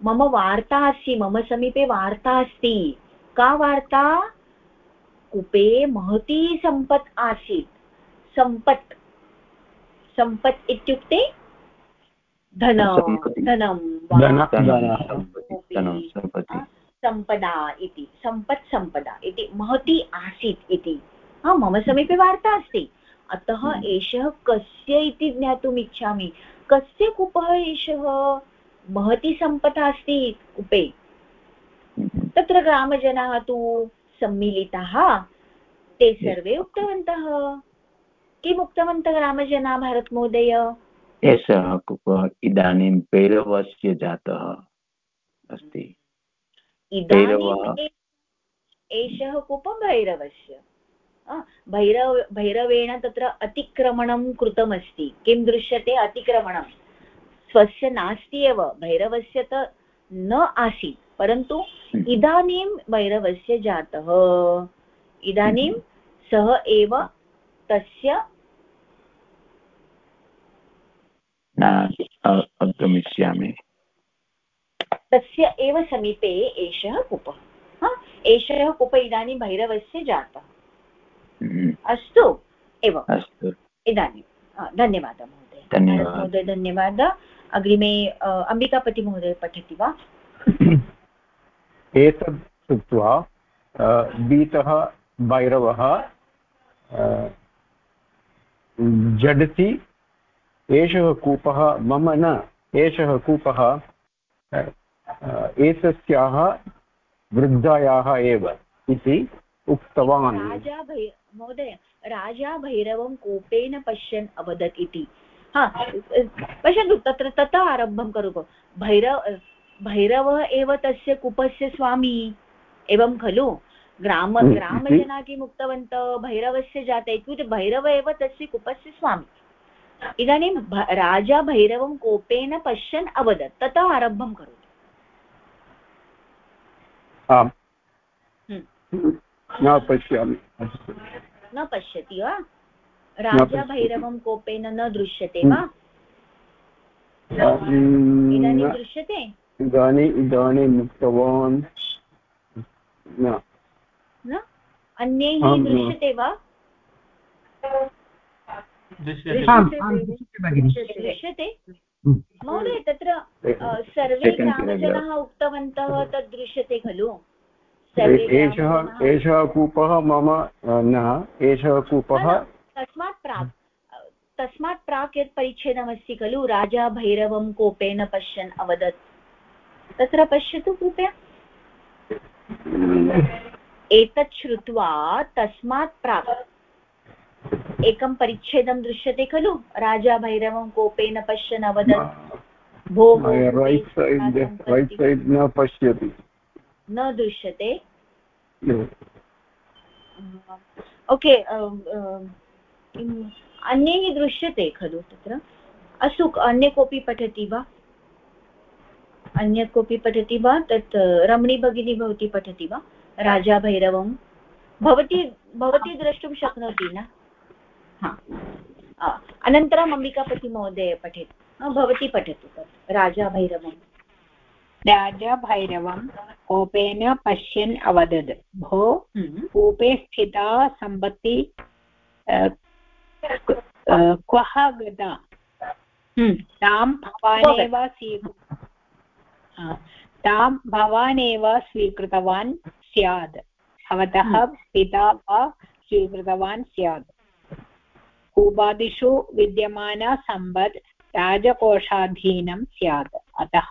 मम वार्ता अस्ति मम समीपे वार्ता अस्ति। का वार्ता? कूपे महती सम्पत् आसीत्। सम्पत् सम्पत् इत्युक्ते धन। धनं सम्पदा इति सम्पत् सम्पदा इति महती आसीत् इति। मम समीपे वार्ता अस्ति। अतः हम्म। एषः कस्य इति ज्ञातुम् इच्छामि। कस्य कूपः एषः महती सम्पदा अस्ति कूपे? हम्म। तत्र ग्रामजनाः तु सम्मिलिताः। ते सर्वे उक्तवन्तः। किम् उक्तवन्तः ग्रामजना भारतमहोदय एषः कूपः इदानीं भैरवस्य जातः अस्ति। एषः कूपः भैरवस्य भैरव भैरवेण तत्र अतिक्रमणं कृतमस्ति। किं दृश्यते अतिक्रमणं? स्वस्य नास्ति एव भैरवस्य त न आसीत् परन्तु। इदानीं भैरवस्य जातः। इदानीं सः एव तस्य गमिष्यामि तस्य एव समीपे एषः कूपः। एषः कूप इदानीं भैरवस्य जातः। हम्म। अस्तु एव। अस्तु। इदानीं। धन्यवादः महोदय। महोदय धन्यवादः। अग्रिमे अम्बिकापतिमहोदय पठति वा? एतत् श्रुत्वा भीतः भैरवः झटिति एषः कूपः मम न एषः कूपः एतस्याः वृद्धायाः एव इति उक्तवान्। राजा भै महोदय राजा भैरवं कोपेन पश्यन् अवदत् इति। हा पश्यन्तु तत्र ततः आरम्भं करोतु। भैरव भैरवः एव तस्य कूपस्य स्वामी। एवं खलु? ग्राम ग्रामजनाः किम् उक्तवन्तः? भैरवस्य जाते इत्युक्ते भैरव एव तस्य कूपस्य स्वामी। इदानीं राजा भैरवं कोपेन पश्यन् अवदत्। ततः आरम्भं करोतु। आम्। हम्म। न पश्यामि। न पश्यति वा? राजा भैरवं कोपेन न दृश्यते वा? इदानीं दृश्यते? इदानीम् इदानीम् उक्तवान् न। अन्यैः दृश्यते वा? दृश्यते। महोदय तत्र सर्वे ग्रामजनाः उक्तवन्तः तद् दृश्यते खलु एषः एषः कूपः मम न एषः कूपः तस्मात् प्राक् तस्मात् प्राक् यत् परिच्छेदमस्ति खलु राजा भैरवं कोपेन पश्यन् अवदत्। तत्र पश्यतु कृपया। एतत् श्रुत्वा तस्मात् प्राक्। एकं परिच्छेदं दृश्यते खलु? राजा भैरवं कोपेन पश्यन् अवदत् भोः न पश्यति। न दृश्यते। ओके अन्यैः दृश्यते खलु तत्र। अस्तु अन्य कोऽपि पठति वा? अन्य कोऽपि पठति वा? तत् रमणी भगिनी भवती पठति वा? राजा भैरवं भवती भवती द्रष्टुं शक्नोति न? हा. अनन्तरम् अम्बिकापतिमहोदय पठेत्. भवती पठतु तत्. राजा भैरवं राजा भैरवं कोपेन पश्यन् अवदत्. भो हम्म। कूपे स्थिता संपत्ति क्वः गता? हम्म। तां भवानेव स्वीकृ तां भवानेव स्वीकृतवान् स्यात् भवतः हम्म। पिता वा स्वीकृतवान् स्यात् कूपादिषु विद्यमाना सम्पत् राजकोषाधीनं स्यात् अतः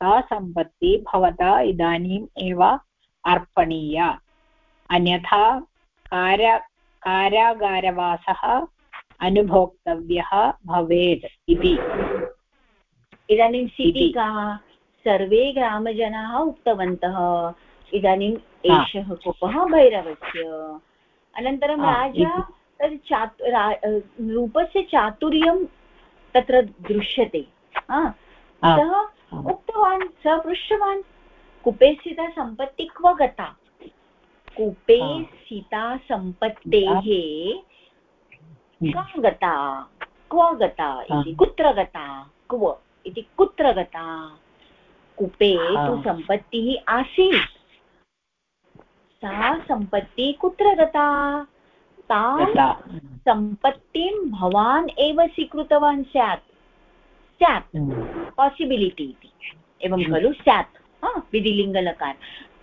सा संपत्ति भवता इदानीम् एव अर्पणीया अन्यथा कार कारागारवासः अनुभोक्तव्यः भवेत् इति इदानीं सीटिकाः सर्वे ग्रामजनाः उक्तवन्तः इदानीम् एषः कोपः भैरवस्य अनन्तरं राजा तद् चातु रूपस्य चातुर्यं तत्र दृश्यते। सः उक्तवान् सः पृष्टवान् कूपे स्थिता संपत्ति क्व गता? कूपे स्थिता सम्पत्तेः का गता? क्व गता? इति कुत्र गता? क्व? इति कुत्र गता? कूपे तु सम्पत्तिः आसीत्। सा सम्पत्तिः कुत्र गता? तां सम्पत्तिं भवान् एव स्वीकृतवान् स्यात्। स्यात्। पासिबिलिटि इति। एवं खलु स्यात्। विधिलिङ्गलकार।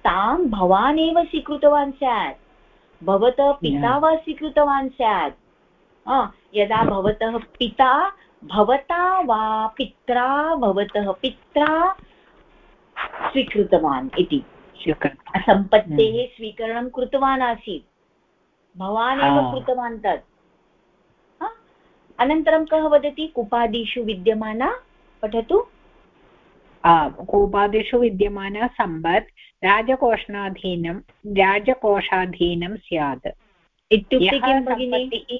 तां भवान् एव स्वीकृतवान् स्यात्। भवतः पिता वा स्वीकृतवान् स्यात्। यदा भवतः पिता भवता वा पित्रा भवतः पित्रा स्वीकृतवान् इति। सम्पत्तेः हम्म। स्वीकरणं कृतवान् आसीत्। भवान् एव कृतवान् तत् अनन्तरं कः वदति? कुपादिषु विद्यमाना? पठतु। कूपादिषु विद्यमाना सम्पत् राजकोषाधीनं राजकोषाधीनं स्यात्। इत्युक्ते किं भगिनि?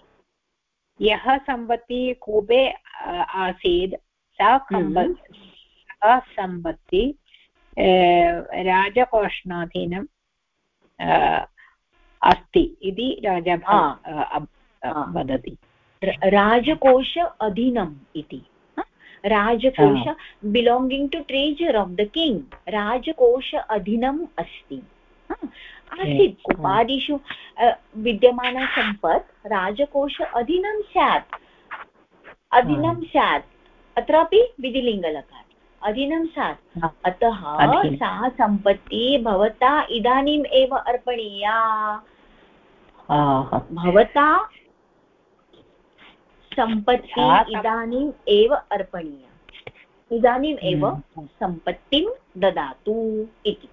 यः सम्पत्तिः कूपे आसीत् सा हम्म। सा संपत्ति राजकोष्णाधीनं अस्ति इति राजा वदति। राजकोष अधीनम् इति। राजकोष belonging to treasure of the king. राजकोष अधीनम् अस्ति। आसीत् उपादिषु विद्यमानसम्पत् राजकोष अधीनं स्यात्। अधीनं स्यात्। अत्रापि विधिलिङ्गलकार। अधीनं स्यात् अतः सा सम्पत्तिः भवता इदानीम् एव अर्पणीया। भवता सम्पत्तिः इदानीम् एव अर्पणीया। इदानीम् एव हम्म। सम्पत्तिं ददातु इति।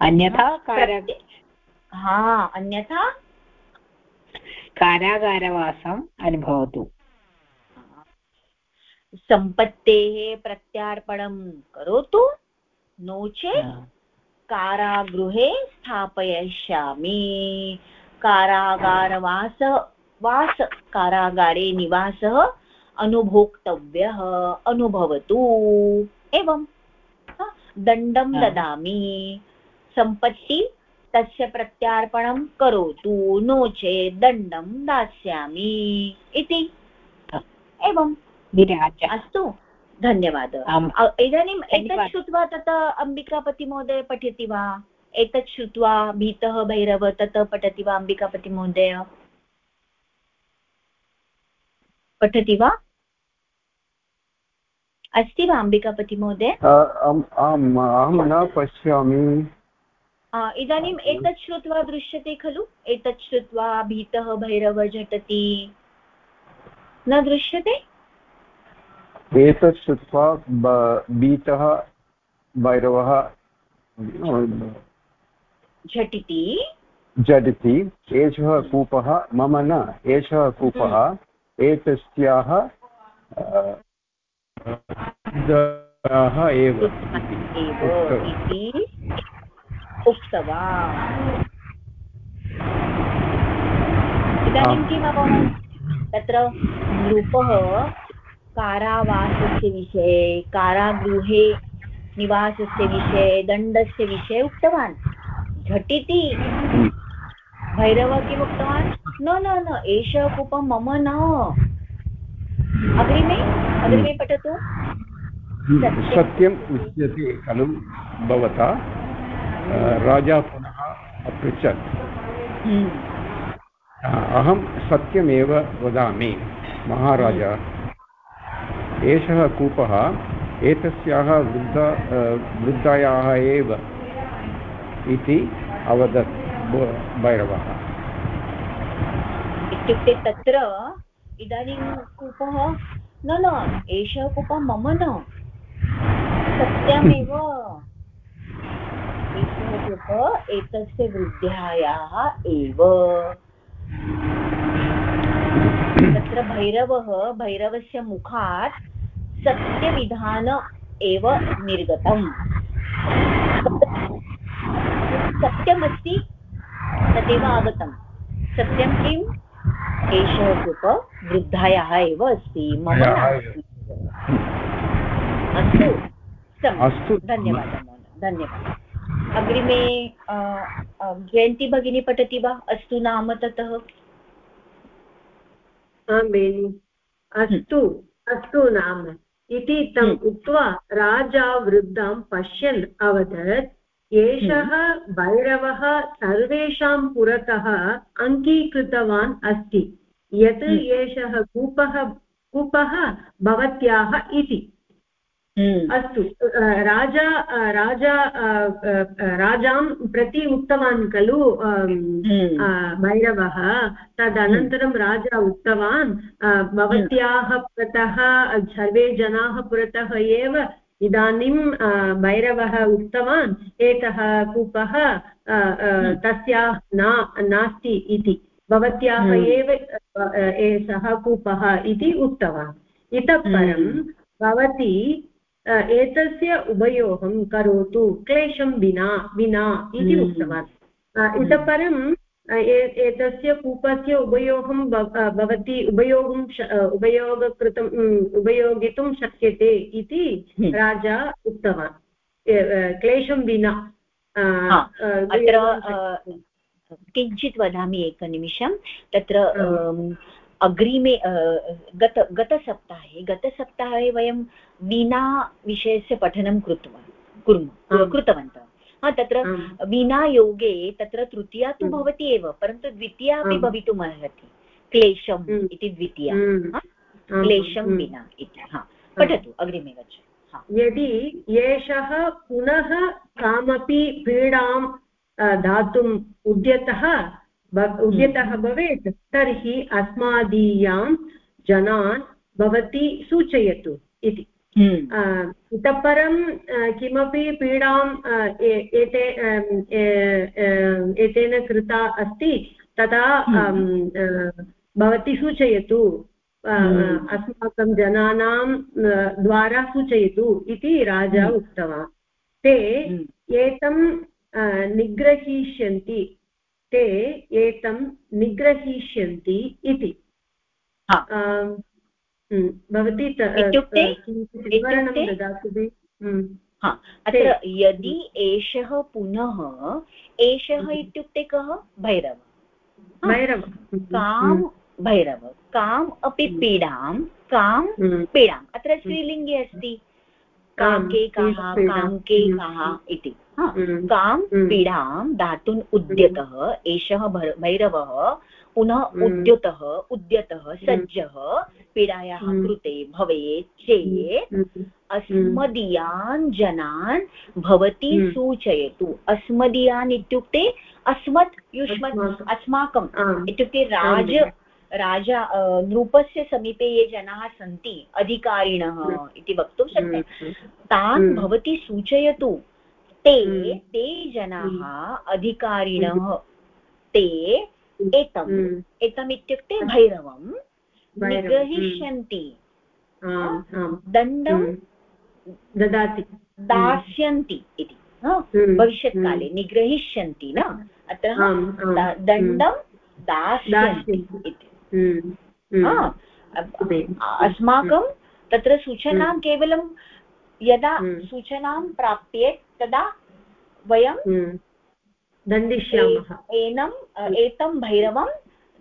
अन्यथा हा अन्यथा कारागारवासम् अनुभवतु। सम्पत्तेः प्रत्यार्पणं करोतु। नो चेत् कारागृहे स्थापयिष्यामि। कारागारवास वास कारागारे निवासः अनुभोक्तव्यः अनुभवतु। एवं। दण्डं ददामि। संपत्ति तस्य प्रत्यार्पणं करोतु। नो चेत् दण्डं दास्यामि। इति। एवं विराज अस्तु धन्यवादः। इदानीम् एतत् श्रुत्वा तत् अम्बिकापतिमहोदय पठति वा? एतत् श्रुत्वा भीतः भैरव तत् पठति वा अम्बिकापतिमहोदय? पठति वा? अस्ति वा अम्बिकापतिमहोदय? अहं न पश्यामि। इदानीम् एतत् श्रुत्वा दृश्यते खलु? एतत् श्रुत्वा भीतः भैरव झटति। न दृश्यते? एतत् श्रुत्वा भीतः भैरवः झटिति। झटिति एषः कूपः मम न एषः कूपः एतस्याः एव। एव उक्तवान्। इदानीं किम् अभवत् तत्र नृपः कारावासस्य विषये कारागृहे निवासस्य विषये दण्डस्य विषये उक्तवान्। झटिति भैरवः किम् उक्तवान् न न न एषः कूपः मम न। अग्रिमे अग्रिमे पठतु। सत्यम् उच्यते खलु भवता राजा पुनः अपृच्छत्। हम्म, अहं सत्यमेव वदामि महाराज। एषः कूपः एतस्याः वृद्धा वृद्धायाः एव इति अवदत् भैरवः। इत्युक्ते तत्र इदानीं कूपः, न न, एषः कूपः मम न। सत्यमेव एषः कूपः एतस्य वृद्धायाः एव। तत्र भैरवः, भैरवस्य मुखात् सत्यविधान एव निर्गतम्। सत्यमस्ति तदेव आगतं सत्यं किम्? एषः कृप वृद्धायाः एव अस्ति। मम अस्तु। अस्तु। धन्यवादः धन्यवादः। अग्रिमे जयन्ती भगिनी पठति वा? अस्तु नाम ततः। आं बेनि। अस्तु। अस्तु नाम। इति तम् उक्त्वा राजा वृद्धां पश्यन् अवदत् एषः भैरवः सर्वेषां पुरतः अङ्गीकृतवान् अस्ति। यत् एषः कूपः कूपः भवत्याः इति। हम्म, अस्तु राजा राजा राजां प्रति उक्तवान् खलु हम्म, भैरवः। तदनन्तरं राजा उक्तवान् भवत्याः पुरतः सर्वे जनाः पुरतः एव इदानीं भैरवः उक्तवान् एतः कूपः तस्याः न नास्ति इति। भवत्याः हम्म। एव एषः कूपः इति उक्तवान्। इतः परं हम्म। भवती एतस्य उपयोगं करोतु क्लेशं विना विना इति हम्म। उक्तवान् इतः परं एतस्य कूपस्य अ, भवती उपयोगं उपयोगकृतम् उपयोगितुं शक्यते इति हम्म। राजा उक्तवान् क्लेशं विना अत्र। किञ्चित् वदामि एकनिमिषं तत्र अग्रिमे गत गतसप्ताहे गतसप्ताहे वयं वीणा विषयस्य पठनं कृतवान् कुर्मः कृतवन्तः। हा तत्र वीणायोगे तत्र तृतीया तु। भवति एव परन्तु द्वितीया अपि। भवितुम् अर्हति। क्लेशम्। इति द्वितीया। क्लेशं। विना इति। हा। पठतु अग्रिमे गच्छ यदि एषः पुनः कामपि पीडां दातुम् उद्यतः उद्यतः भवेत् तर्हि अस्मादीयां जनान् भवती सूचयतु इति हम्म, इतः परं किमपि पीडां एते एतेन कृता अस्ति तदा भवती सूचयतु हम्म। अस्माकं जनानां द्वारा सूचयतु इति राजा हम्म। उक्तवान् ते हम्म। एतं निग्रहीष्यन्ति ते एतं निग्रहीष्यन्ति इति। हा। हम्म, भवती इत्युक्ते? विवरणं ददातु हम्म, हा अत्र यदि एषः पुनः एषः इत्युक्ते कः? भैरव। भैरव। कां भैरव। काम् अपि हम्म। पीडां कां हम्म, पीडाम् अत्र स्त्रीलिङ्गे अस्ति। कां के काः। कां के हम्म, काः इति। हम्म, कां हम्म। पीडां दातुम् उद्यतः एषः भर- भैरवः पुनः हम्म। उद्युतः उद्यतः सज्जः पीडायाः हम्म। कृते भवेत् चेत् हम्म, अस्मदीयान् जनान् भवती हम्म। सूचयतु अस्मदीयान् इत्युक्ते अस्मत् युष्मत् अस्माकम्। इत्युक्ते राज। राजा नृपस्य समीपे ये जनाः सन्ति अधिकारिणः इति वक्तुं शक्यते तान् हम्म। भवती सूचयतु ते हम्म। ते जनाः अधिकारिणः ते एतम्। हम्म। एतम् इत्युक्ते भैरवं निग्रहिष्यन्ति दण्डं हम्म। ददाति। दास्यन्ति इति। हम्म, भविष्यत्काले निग्रहिष्यन्ति न? द- दण्डं दास्यन्ति। इति। हम्म, हम्म। हम्म। अस्माकं तत्र सूचनां केवलं यदा हम्म। सूचनां प्राप्येत् तदा वयं हम्म। दण्डिष्यामः ए- एनं अ, एतं भैरवं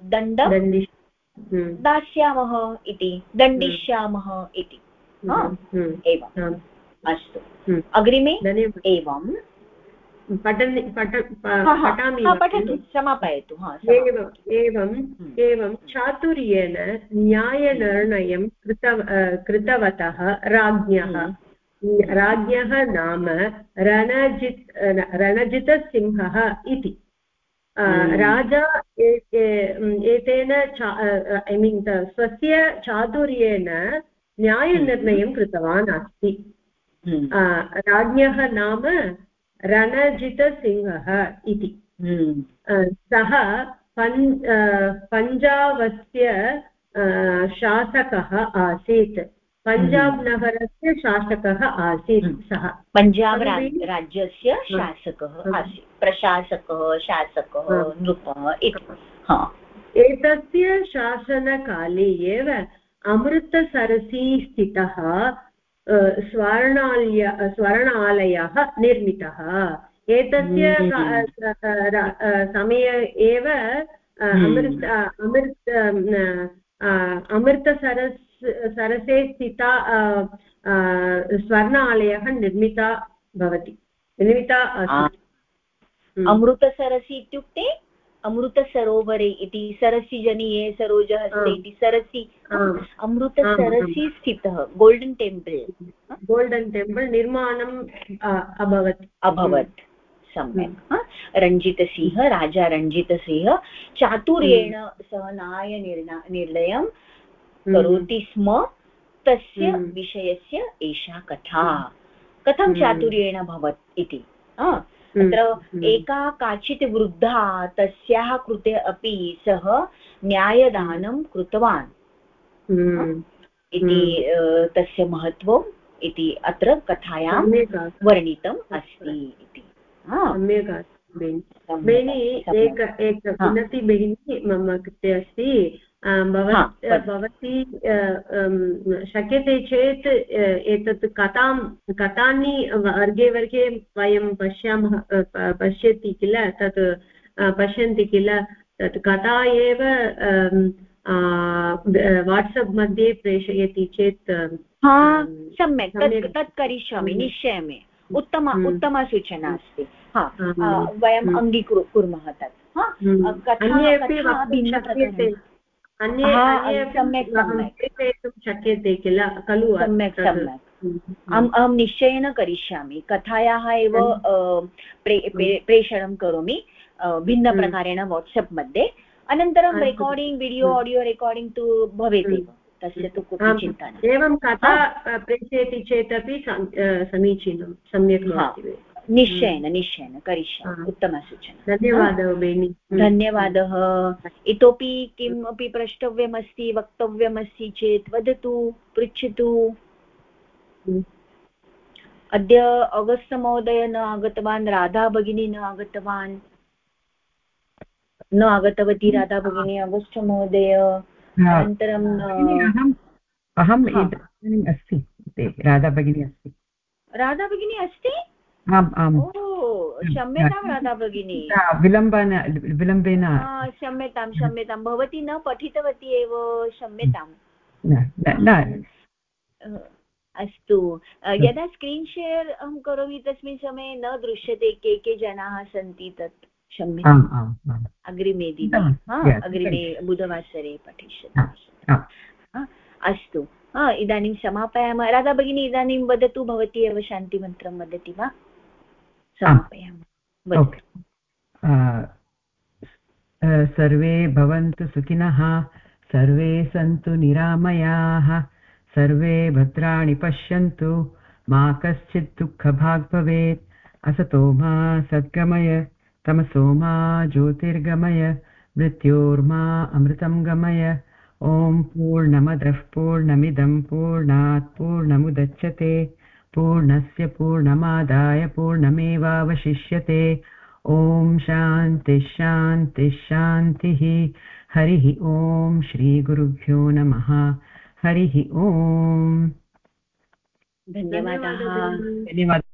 दण्डं हम्म, दास्यामः इति दण्डिष्यामः इति हा? हम्म। एवम् अस्तु। अग्रिमे एवं? पठतु समापयतु एवम् एवं। चातुर्येण न्यायनिर्णयं कृत कृतवतः राज्ञः। राज्ञः नाम रणजित् रणजितसिंहः इति हम्म। राजा एतेन ऐ मीन् स्वस्य चातुर्येण न्यायनिर्णयं कृतवान् अस्ति हम्म। राज्ञः नाम रणजितसिंहः इति हम्म। सः पञ् पञ्जाबस्य शासकः आसीत् पञ्जाब् नगरस्य शासकः आसीत् हम्म। सः पञ्जाब् राज्यस्य शासकः हा। आसीत् प्रशासकः शासकः। नृपः इति एतस्य शासनकाले एव अमृतसरसि स्थितः स्वर्णालय स्वर्णालयः निर्मितः एतस्य हम्म। समये एव हम्म। अमृत अमृत अमृतसरस् सरसे स्थिता स्वर्णालयः निर्मिता भवति। निर्मिता हम्म। अमृतसरसि इत्युक्ते अमृतसरोवरे इति सरसि जनीये सरोजः आम्। इति सरसि। अमृतसरसि स्थितः गोल्डन् टेम्पल् गोल्डन् टेम्पल् निर्माणम् अभवत्। अभवत्। सम्यक् हा? रञ्जितसिंह राजा रञ्जितसिंह चातुर्येण सह न्यायनिर्णा निर्णयं करोति स्म तस्य हम्म। विषयस्य एषा कथा। कथं हम्म। चातुर्येण भवत् इति? अत्र। एका काचित् वृद्धा तस्याः कृते अपि सः न्यायदानं कृतवान्। इति तस्य महत्त्वम् इति अत्र कथायां वर्णितम् अस्ति इति। सम्यक् बेनि। एक एक विनति बेहिनी मम कृते अस्ति। भवत् हा, शक्यते चेत् एतत् कथां कथानि वर्गे वर्गे वयं पश्यामः पश्यति किल तत् पश्यन्ति किल तत् कथा एव वाट्सप् मध्ये प्रेषयति चेत् सम्यक् तत् करिष्यामि हम्म। निश्चयमेव उत्तमा हम्म। उत्तमा सूचना अस्ति हा हम्म। आ, वयम् हम्म। अङ्गीकुर्मः तत् हम्म। कथा अन्ये अन्ये सम्यक्। प्रेषयितुं शक्यते किल? खलु सम्यक् सम्यक्। हम्म, अहम् अहं निश्चयेन करिष्यामि। कथायाः एव प्रे- प्रेषणं करोमि भिन्नप्रकारेण वाट्सप् मध्ये। अनन्तरं। Recording video hmm. Audio recording तु भवेत् एव। हम्म। तस्य तु कोऽपि चिन्ता एवं कथा प्रेषयति चेदपि सम्- समीचीनं सम्यक् भवति निश्चयेन निश्चयेन करिष्यामि हा। उत्तमा सूचना धन्यवादः बेनि हम्म। धन्यवादः। इतोपि किमपि प्रष्टव्यमस्ति वक्तव्यमस्ति चेत् वदतु पृच्छतु। हम्म। अद्य अगस्त महोदय न आगतवान् राधा भगिनी न आगतवान्। न आगतवती राधा भगिनी अगस्त महोदय अनन्तरं अहम् इदानीम् अस्ति राधा भगिनी अस्ति। राधा भगिनी अस्ति? आम् आम्। क्षम्यतां राधा भगिनी विलम्बेन विलम्बेन। क्षम्यतां क्षम्यतां। भवती न पठितवती एव अ, अस्तु। यदा स्क्रीन् शेर् अहं करोमि तस्मिन् समये न दृश्यते के के जनाः सन्ति तत् क्षम्यताम्। अग्रिमे दिने। हा अग्रिमे. बुधवासरे पठिष्यति। अस्तु। हा इदानीं समापयामः। राधा भगिनी इदानीं वदतु भवती एव शान्तिमन्त्रं वदति वा? समापयामः सर्वे भवन्तु सुखिनः सर्वे सन्तु निरामयाः सर्वे भद्राणि पश्यन्तु मा कश्चित् दुःखभाग् भवेत्। असतो मा सद्गमय तमसो मा ज्योतिर्गमय मृत्योर्मा अमृतं गमय। ॐ पूर्णमदः पूर्णमिदं पूर्णात् पूर्णमुदच्यते पूर्णस्य पूर्णमादाय पूर्णमेवावशिष्यते। ॐ शान्तिश्शान्तिश्शान्तिः शान्तिः शान्तिः। हरिः ॐ श्रीगुरुभ्यो नमः। हरिः ॐ। धन्यवादाः। धन्यवादः।